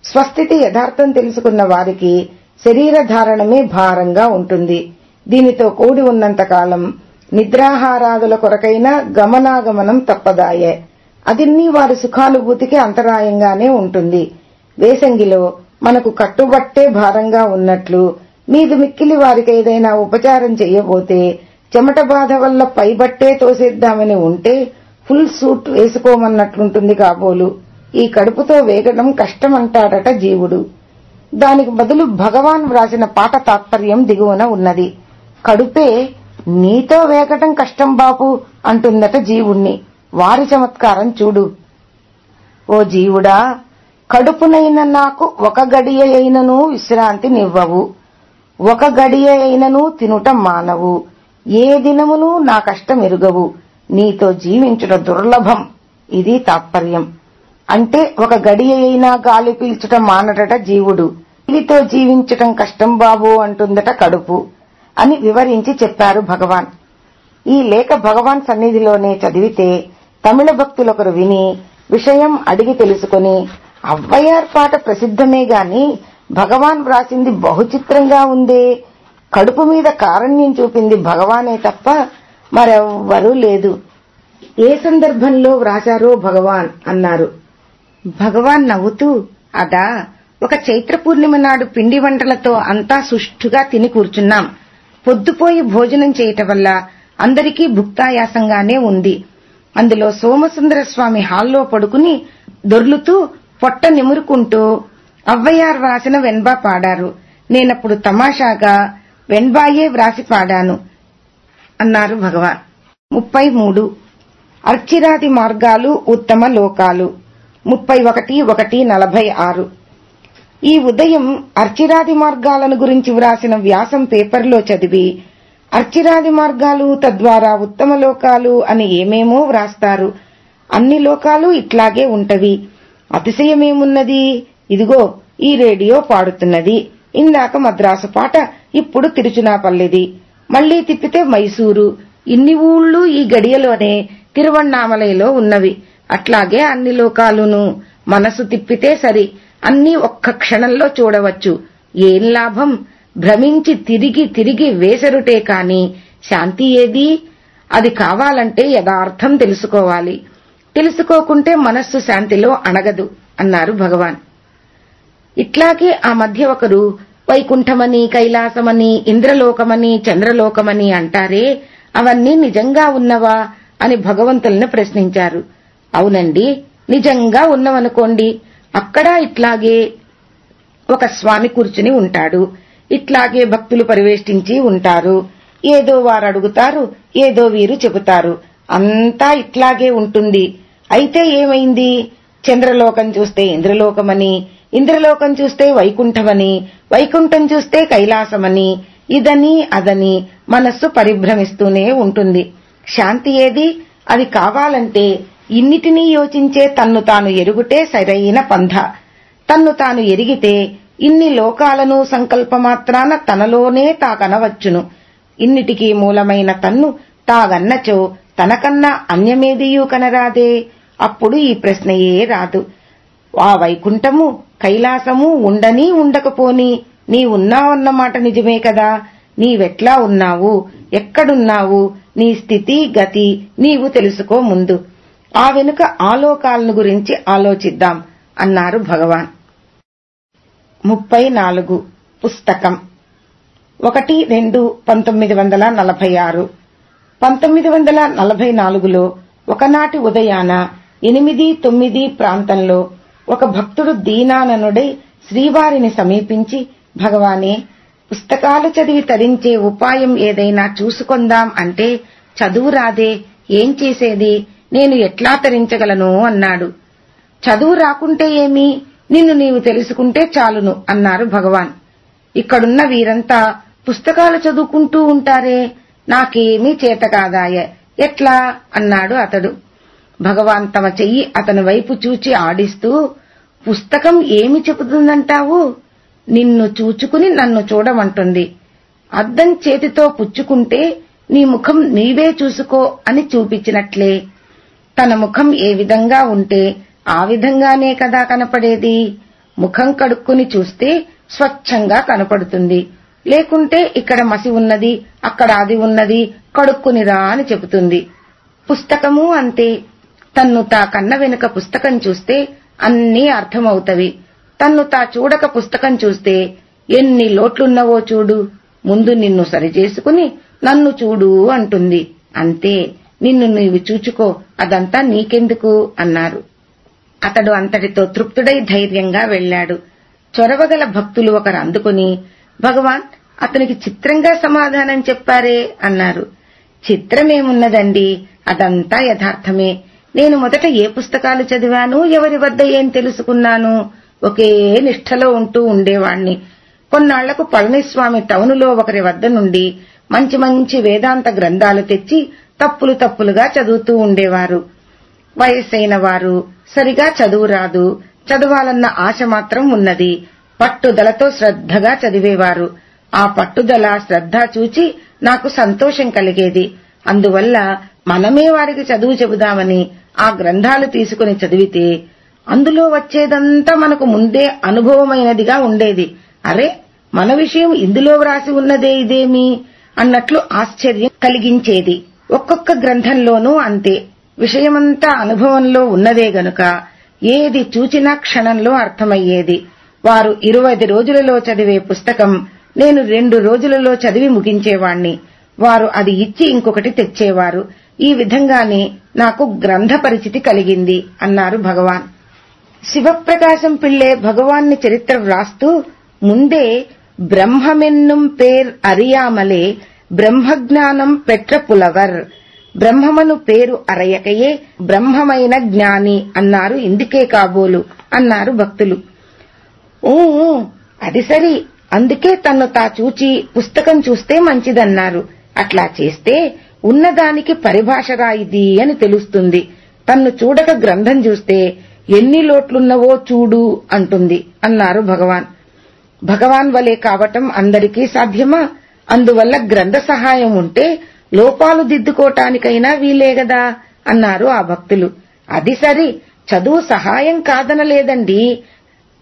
స్వస్థితి యథార్థం తెలుసుకున్న వారికి శరీర ధారణమే భారంగా ఉంటుంది. దీనితో కూడి ఉన్నంతకాలం నిద్రాహారాదుల కొరకైనా గమనాగమనం తప్పదాయే. అదిన్ని వారి సుఖానుభూతికి అంతరాయంగానే ఉంటుంది. వేసంగిలో మనకు కట్టుబట్టే భారంగా ఉన్నట్లు మీది మిక్కిలి వారికి ఏదైనా ఉపచారం చెయ్యబోతే చెమట బాధ వల్ల పైబట్టే తోసేద్దామని ఉంటే ఫుల్ సూట్ వేసుకోమన్నట్లుంటుంది కాబోలు. ఈ కడుపుతో వేగడం కష్టమంటాడట జీవుడు. దానికి బదులు భగవాన్ వ్రాసిన పాట తాత్పర్యం దిగువన ఉన్నది. కడుపే నీతో వేగటం కష్టం బాపు అంటుందట జీవుణ్ణి. వారి చమత్కారం చూడు. ఓ జీవుడా కడుపునైన నాకు ఒక గడియ అయినను విశ్రాంతినివ్వవు ఒక గడియ అయినను తినుట మానవు. ఏ దినమును నా కష్టమెరుగవు నీతో జీవించుట దుర్లభం. ఇది తాత్పర్యం. అంటే ఒక గడియ అయినా గాలి పీల్చుట మానడట జీవుడు. నీతో జీవించటం కష్టం బాబు అంటుందట కడుపు. అని వివరించి చెప్పారు భగవాన్. ఈ లేఖ భగవాన్ సన్నిధిలోనే చదివితే తమిళ భక్తులొకరు విని విషయం అడిగి తెలుసుకుని అవ్వయార్ పాట ప్రసిద్ధమే గాని భగవాన్ వ్రాసింది బహుచిత్రంగా ఉందే. కడుపు మీద కారణ్యం చూపింది భగవానే తప్ప మరెవ్వరూ లేదు. ఏ సందర్భంలో వ్రాశారో భగవాన్? అన్నారు. భగవాన్ నవ్వుతూ అదా ఒక చైత్ర పూర్ణిమ నాడు పిండి వంటలతో అంతా సుష్ఠుగా తిని కూర్చున్నాం. పొద్దుపోయి భోజనం చేయటం వల్ల అందరికీ భుక్తాయాసంగానే ఉంది. అందులో సోమసుందర స్వామి హాల్లో పడుకుని దొర్లుతూ పొట్ట నిమురుకుంటూ అవ్వయార్ వ్రాసిన వెన్బా పాడారు. నేనప్పుడు తమాషాగా వెన్బాయే వ్రాసి పాడాను అన్నారు భగవాన్. ముప్పై మూడు అర్చిరాది మార్గాలు ఉత్తమ లోకాలు. ముప్పై ఒకటి ఒకటి నలభై ఆరు ఈ ఉదయం అర్చిరాది మార్గాలను గురించి వ్రాసిన వ్యాసం పేపర్లో చదివి అర్చిరాది మార్గాలు తద్వారా ఉత్తమ లోకాలు అని ఏమేమో వ్రాస్తారు. అన్ని లోకాలు ఇట్లాగే ఉంటవి. అతిశయమేమున్నది? ఇదిగో ఈ రేడియో పాడుతున్నది. ఇందాక మద్రాసు పాట ఇప్పుడు తిరుచునాపల్లిది. మళ్ళీ తిప్పితే మైసూరు. ఇన్ని ఊళ్ళు ఈ గడియలోనే తిరువణ్ణామలైలో ఉన్నవి. అట్లాగే అన్ని లోకాలును. మనసు తిప్పితే సరి. అన్నీ ఒక్క క్షణంలో చూడవచ్చు. ఏం లాభం? భ్రమించి తిరిగి తిరిగి వేసరుటే కాని శాంతి ఏది? అది కావాలంటే యథార్థం తెలుసుకోవాలి. తెలుసుకోకుంటే మనస్సు శాంతిలో అణగదు అన్నారు భగవాన్. ఇట్లాగే ఆ మధ్య ఒకరు వైకుంఠమని కైలాసమని ఇంద్రలోకమని చంద్రలోకమని అంటారే అవన్నీ నిజంగా ఉన్నవా అని భగవంతులను ప్రశ్నించారు. అవునండి నిజంగా ఉన్నవనుకోండి అక్కడ ఇట్లాగే ఒక స్వామి కూర్చుని ఉంటాడు. ఇట్లాగే భక్తులు పరివేష్టించి ఉంటారు. ఏదో వారు అడుగుతారు ఏదో వీరు చెబుతారు. అంతా ఇట్లాగే ఉంటుంది. అయితే ఏమైంది? చంద్రలోకం చూస్తే ఇంద్రలోకమని ఇంద్రలోకం చూస్తే వైకుంఠమని వైకుంఠం చూస్తే కైలాసమని ఇదని అదని మనస్సు పరిభ్రమిస్తూనే ఉంటుంది. శాంతి ఏది? అది కావాలంటే ఇన్నిటినీ యోచించే తన్ను తాను ఎరుగుటే సరైన పంధ. తన్ను తాను ఎరిగితే ఇన్ని లోకాలను సంకల్పమాత్రాన తనలోనే తాకనవచ్చును. ఇన్నిటికీ మూలమైన తన్ను తాగన్నచో తనకన్నా అన్యమేదియూ కనరాదే. అప్పుడు ఈ ప్రశ్నయే రాదు. ఆ వైకుంఠము కైలాసము ఉండని ఉండకపోని నీ ఉన్నావన్నమాట నిజమే కదా? నీవెట్లా ఉన్నావు? ఎక్కడున్నావు? నీ స్థితి గతి నీవు తెలుసుకో ముందు. ఆ వెనుక ఆలోకాలను గురించి ఆలోచిద్దాం అన్నారు భగవాన్. ముప్పై నాలుగు పుస్తకం. ఒకటి రెండు పంతొమ్మిది వందల నలభై ఆరు. పంతొమ్మిది వందల నలభై నాలుగులో ఒకనాటి ఉదయాన ఎనిమిది తొమ్మిది ప్రాంతంలో ఒక భక్తుడు దీనాననుడై శ్రీవారిని సమీపించి భగవానే పుస్తకాలు చదివి తరించే ఉపాయం ఏదైనా చూసుకొందాం అంటే చదువు రాదే ఏం చేసేది నేను ఎట్లా తరించగలను? అన్నాడు. చదువు రాకుంటే ఏమి? నిన్ను నీవు తెలుసుకుంటే చాలును అన్నారు భగవాన్. ఇక్కడున్న వీరంతా పుస్తకాలు చదువుకుంటూ ఉంటారే నాకేమీ చేతకాదాయ ఎట్లా? అన్నాడు అతడు. భగవాన్ తమ చెయ్యి అతని వైపు చూచి ఆడిస్తూ పుస్తకం ఏమి చెబుతుందంటావు? నిన్ను చూచుకుని నన్ను చూడమంటుంది. అద్దం చేతితో పుచ్చుకుంటే నీ ముఖం నీవే చూసుకో అని చూపించినట్లే. తన ముఖం ఏ విధంగా ఉంటే ఆ విధంగానే కదా కనపడేది? ముఖం కడుక్కుని చూస్తే స్వచ్ఛంగా కనపడుతుంది. లేకుంటే ఇక్కడ మసి ఉన్నది అక్కడ అది ఉన్నది కడుక్కునిరా అని చెబుతుంది. పుస్తకము అంతే. తన్ను తా కన్న వెనుక పుస్తకం చూస్తే అన్నీ అర్థమవుతవి. తన్ను తా చూడక పుస్తకం చూస్తే ఎన్ని లోట్లున్నవో చూడు. ముందు నిన్ను సరిచేసుకుని నన్ను చూడు అంటుంది. అంతే. నిన్ను నీవు చూచుకో. అదంతా నీకెందుకు? అన్నారు. అతడు అంతటితో తృప్తుడై ధైర్యంగా వెళ్ళాడు చొరవగల భక్తులు ఒకరు అందుకుని భగవాన్ అతనికి చిత్రంగా సమాధానం చెప్పారే అన్నారు. చిత్రమేమున్నదండి? అదంతా యథార్థమే. నేను మొదట ఏ పుస్తకాలు చదివాను? ఎవరి వద్ద ఏం తెలుసుకున్నాను? ఒకే నిష్ఠలో ఉంటూ ఉండేవాణ్ణి. కొన్నాళ్ళకు పళనిస్వామి టౌనులో ఒకరి వద్ద నుండి మంచి మంచి వేదాంత గ్రంథాలు తెచ్చి తప్పులు తప్పులుగా చదువుతూ ఉండేవారు. వయసైన వారు సరిగా చదువు రాదు. చదవాలన్న ఆశ మాత్రం ఉన్నది. పట్టుదలతో శ్రద్ధగా చదివేవారు. ఆ పట్టుదల శ్రద్ధ చూచి నాకు సంతోషం కలిగేది. అందువల్ల మనమే వారికి చదువు చెబుదామని ఆ గ్రంథాలు తీసుకుని చదివితే అందులో వచ్చేదంతా మనకు ముందే అనుభవమైనదిగా ఉండేది. అరే మన విషయం ఇందులో వ్రాసి ఉన్నదే ఇదేమి? అన్నట్లు ఆశ్చర్యం కలిగించేది. ఒక్కొక్క గ్రంథంలోనూ అంతే. విషయమంతా అనుభవంలో ఉన్నదే గనుక ఏది చూచినా క్షణంలో అర్థమయ్యేది. వారు ఇరవై రోజులలో చదివే పుస్తకం నేను రెండు రోజులలో చదివి ముగించేవాణ్ణి. వారు అది ఇచ్చి ఇంకొకటి తెచ్చేవారు. ఈ విధంగానే నాకు గ్రంథ పరిచితి కలిగింది అన్నారు భగవాన్. శివప్రకాశం పిళ్ళే భగవాన్ని చరిత్ర వ్రాస్తూ ముందే బ్రహ్మమెన్నుం పేర్ అరియామలే బ్రహ్మజ్ఞానం పెట్ర పులవర్. బ్రహ్మమను పేరు అరయకయే బ్రహ్మమైన జ్ఞాని అన్నారు ఇందుకే కాబోలు అన్నారు భక్తులు. ఊ ఊ, అది సరి అందుకే తన్ను తా చూచి పుస్తకం చూస్తే మంచిదన్నారు. అట్లా చేస్తే ఉన్నదానికి పరిభాషరా ఇది అని తెలుస్తుంది. తన్ను చూడక గ్రంథం చూస్తే ఎన్ని లోట్లున్నవో చూడు అంటుంది అన్నారు భగవాన్. భగవాన్ వలే కావటం అందరికీ సాధ్యమా? అందువల్ల గ్రంథ సహాయం ఉంటే లోపాలు దిద్దుకోటానికైనా వీలే గదా అన్నారు ఆ భక్తులు. అది సరి చదువు సహాయం కాదనలేదండి.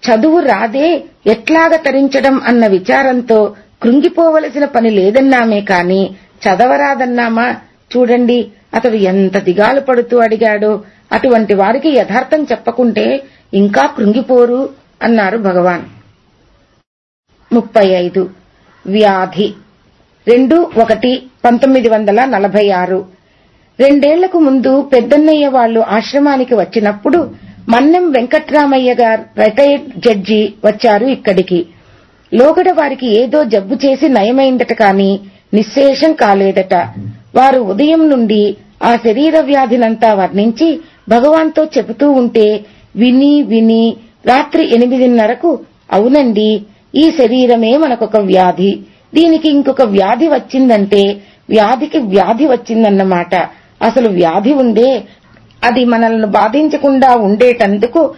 చదువు రాదే ఎట్లాగ తరించడం అన్న విచారంతో కృంగిపోవలసిన పని లేదన్నామే కాని చదవరాదన్నామా? చూడండి అతడు ఎంత దిగాలు పడుతూ అడిగాడో అటువంటి వారికి యథార్థం చెప్పకుంటే ఇంకా కృంగిపోరు అన్నారు భగవాన్. ముప్పై ఐదు. వ్యాధి. రెండు ఒకటి పంతొమ్మిది వందల నలభై ఆరు. రెండేళ్ళకు ముందు పెద్దన్నయ్య వాళ్ళు ఆశ్రమానికి వచ్చినప్పుడు మన్నెం వెంకట్రామయ్య గారు రిటైర్డ్ జడ్జి వచ్చారు ఇక్కడికి. లోగడ వారికి ఏదో జబ్బు చేసి నయమైందట కాని నిశ్శేషం కాలేదట. వారు ఉదయం నుండి ఆ శరీర వ్యాధినంతా వర్ణించి భగవాన్తో చెబుతూ ఉంటే విని విని రాత్రి ఎనిమిదిన్నరకు అవునండి ఈ శరీరమే మనకొక వ్యాధి. దీనికి ఇంకొక వ్యాధి వచ్చిందంటే వ్యాధికి వ్యాధి వచ్చిందన్నమాట. అసలు వ్యాధి ఉందే అది మనల్ని బాధించకుండా ఉండేటందుకు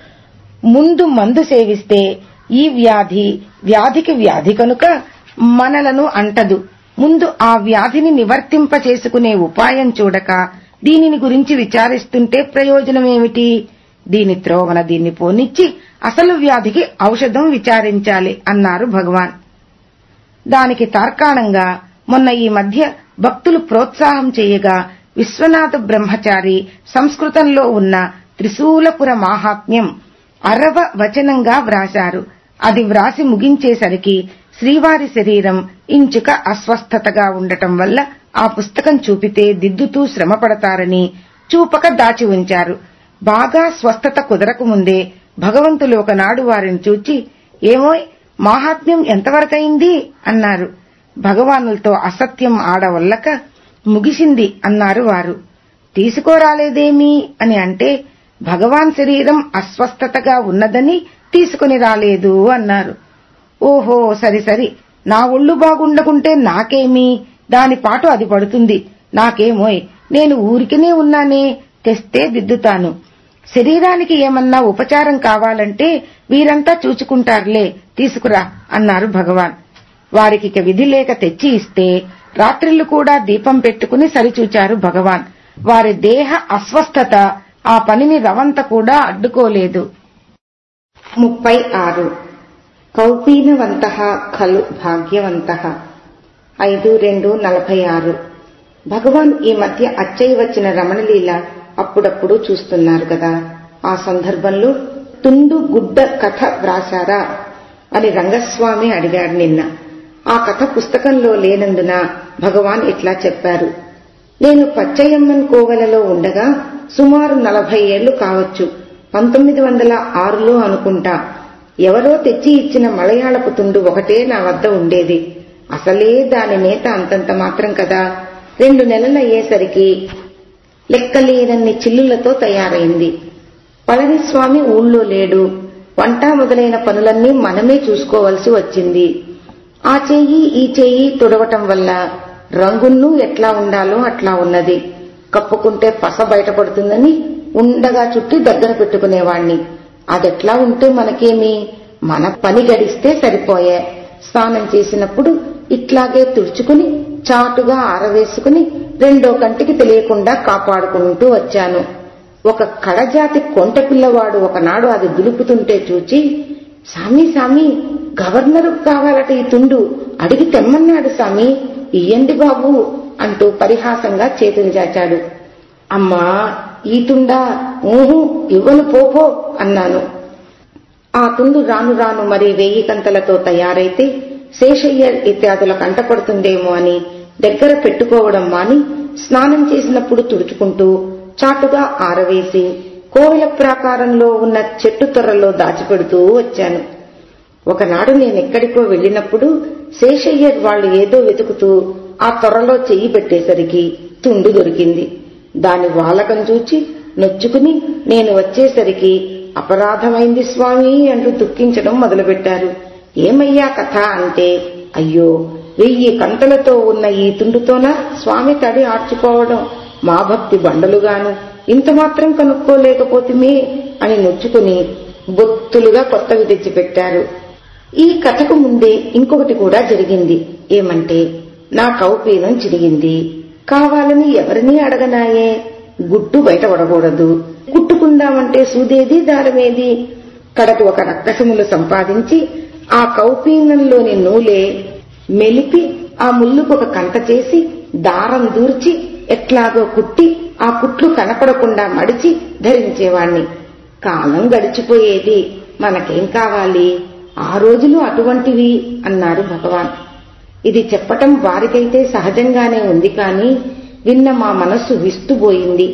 ముందు మందు సేవిస్తే ఈ వ్యాధి వ్యాధికి వ్యాధి కనుక మనలను అంటదు. ముందు ఆ వ్యాధిని నివర్తింప చేసుకునే ఉపాయం చూడక దీనిని గురించి విచారిస్తుంటే ప్రయోజనమేమిటి? దీని త్రోవన దీన్ని పోనిచ్చి అసలు వ్యాధికి ఔషధం విచారించాలి అన్నారు భగవాన్. దానికి తార్కాణంగా మొన్న ఈ మధ్య భక్తులు ప్రోత్సాహం చేయగా విశ్వనాథ బ్రహ్మచారి సంస్కృతంలో ఉన్న త్రిశూలపుర మాహాత్మ్యం అరవ వచనంగా వ్రాశారు. అది వ్రాసి ముగించేసరికి శ్రీవారి శరీరం ఇంచుక అస్వస్థతగా ఉండటం వల్ల ఆ పుస్తకం చూపితే దిద్దుతూ శ్రమపడతారని చూపక దాచి ఉంచారు. బాగా స్వస్థత కుదరకముందే భగవంతులు ఒకనాడు వారిని చూచి ఏమోయ్ మాహాత్మ్యం ఎంతవరకైంది అన్నారు. భగవానులతో అసత్యం ఆడవల్లక ముగిసింది అన్నారు వారు. తీసుకోరాలేదేమీ అని అంటే భగవాన్ శరీరం అస్వస్థతగా ఉన్నదని తీసుకుని రాలేదు అన్నారు. ఓహో సరి సరి. నా ఒళ్ళు బాగుండకుంటే నాకేమీ? దాని పాటు అది పడుతుంది. నాకేమోయ్ నేను ఊరికినే ఉన్నానే? తెస్తే దిద్దుతాను. శరీరానికి ఏమన్నా ఉపచారం కావాలంటే వీరంతా చూచుకుంటారులే తీసుకురా అన్నారు భగవాన్. వారికి ఇక విధి లేక తెచ్చి ఇస్తే రాత్రిళ్ళు కూడా దీపం పెట్టుకుని సరిచూచారు భగవాన్. వారి దేహ అస్వస్థత ఆ పనిని రవంత కూడా అడ్డుకోలేదు. ముప్పై ఆరు. కౌపీనవంత ఖలు భాగ్యవంత. ఐదు రెండు నలభై ఆరు. భగవాన్ ఈ మధ్య అచ్చయ్య వచ్చిన రమణలీల అప్పుడప్పుడు చూస్తున్నారు కదా. ఆ సందర్భంలో తుండు గుడ్డ కథ వ్రాశారా అని రంగస్వామి అడిగాడు నిన్న. ఆ కథ పుస్తకంలో లేనందున భగవాన్ ఇట్లా చెప్పారు. నేను పచ్చయ్యమ్మన్ కోవెలలో ఉండగా సుమారు నలభై ఏళ్ళు కావచ్చు పంతొమ్మిది వందల ఆరులో అనుకుంటా. ఎవరో తెచ్చి ఇచ్చిన మలయాళపు తుండు ఒకటే నా వద్ద ఉండేది. అసలే దాని నేత అంతంత మాత్రం కదా. రెండు నెలలయ్యేసరికి లెక్కలేనన్ని చిల్లులతో తయారైంది. పళనిస్వామి ఊళ్ళో లేడు. వంట మొదలైన పనులన్నీ మనమే చూసుకోవలసి వచ్చింది. ఆ చెయ్యి ఈ చెయ్యి తుడవటం వల్ల రంగున్నూ ఎట్లా ఉండాలో అట్లా ఉన్నది. కప్పుకుంటే పస బయటపడుతుందని ఉండగా చుట్టి దగ్గర పెట్టుకునేవాణ్ణి. అదెట్లా ఉంటే మనకేమి? మన పని గడిస్తే సరిపోయే. స్నానం చేసినప్పుడు ఇట్లాగే తుడుచుకుని చాటుగా ఆరవేసుకుని రెండో కంటికి తెలియకుండా కాపాడుకుంటూ వచ్చాను. ఒక కడజాతి కొంట పిల్లవాడు ఒకనాడు అది దులుపుతుంటే చూచి సామి సామి గవర్నరు కావాలట ఈ తుండు. అడిగి తెమ్మన్నాడు సామి ఇయ్యండి బాబు అంటూ పరిహాసంగా చేతులు చాచాడు. అమ్మా ఈ తుండా? ఊహు ఇవ్వను పోపో అన్నాను. ఆ తుండు రాను రాను మరి వేయి కంతలతో తయారైతే శేషయ్య ఇత్యాదుల కంటపడుతుందేమో అని దగ్గర పెట్టుకోవడం మాని స్నానం చేసినప్పుడు తుడుచుకుంటూ చాటుగా ఆరవేసి కోవిల ప్రాకారంలో ఉన్న చెట్టు తొర్రలో దాచిపెడుతూ వచ్చాను. ఒకనాడు నేనెక్కడికో వెళ్ళినప్పుడు శేషయ్యర్ వాళ్ళు ఏదో వెతుకుతూ ఆ త్వరలో చెయ్యి పెట్టేసరికి తుండు దొరికింది. దాని వాలకం చూచి నొచ్చుకుని నేను వచ్చేసరికి అపరాధమైంది స్వామి అంటూ దుఃఖించడం మొదలుపెట్టారు. ఏమయ్యా కథ? అంటే అయ్యో వెయ్యి కంటలతో ఉన్న ఈ తుండుతోన స్వామి తడి ఆర్చుకోవడం మా భక్తి బండలుగాను. ఇంత మాత్రం కనుక్కోలేకపోతుమే అని నొచ్చుకుని బొత్తులుగా కొత్తవి తెచ్చిపెట్టారు. ఈ కథకు ముందే ఇంకొకటి కూడా జరిగింది. ఏమంటే నా కౌపీనం చిరిగింది. కావాలని ఎవరినీ అడగనాయే? గుట్టు బయట పడకూడదు. కుట్టుకుందామంటే సూదేది దారమేది? కడకు ఒక రక్కసములు సంపాదించి ఆ కౌపీనంలోని నూలే మెలిపి ఆ ముల్లుకొక కంట చేసి దారం దూర్చి ఎట్లాగో కుట్టి ఆ కుట్లు కనపడకుండా మడిచి ధరించేవాణ్ణి. కాలం గడిచిపోయేది. మనకేం కావాలి? ఆ రోజులు అటువంటివి అన్నారు భగవాన్. ఇది చెప్పటం వారికైతే సహజంగానే ఉంది కాని విన్న మా మనస్సు విస్తుపోయింది.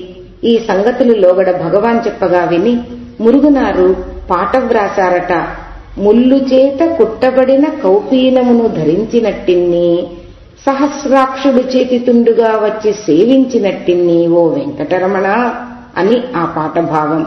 ఈ సంగతులు లోగడ భగవాన్ చెప్పగా విని మురుగునారు పాట వ్రాసారట ముల్లు చేత కుట్టబడిన కౌపీనమును ధరించినట్టిన్ని సహస్రాక్షుడు చేతితుండుగా వచ్చి సేవించినట్టిన్ని ఓ వెంకటరమణ అని ఆ పాట భావం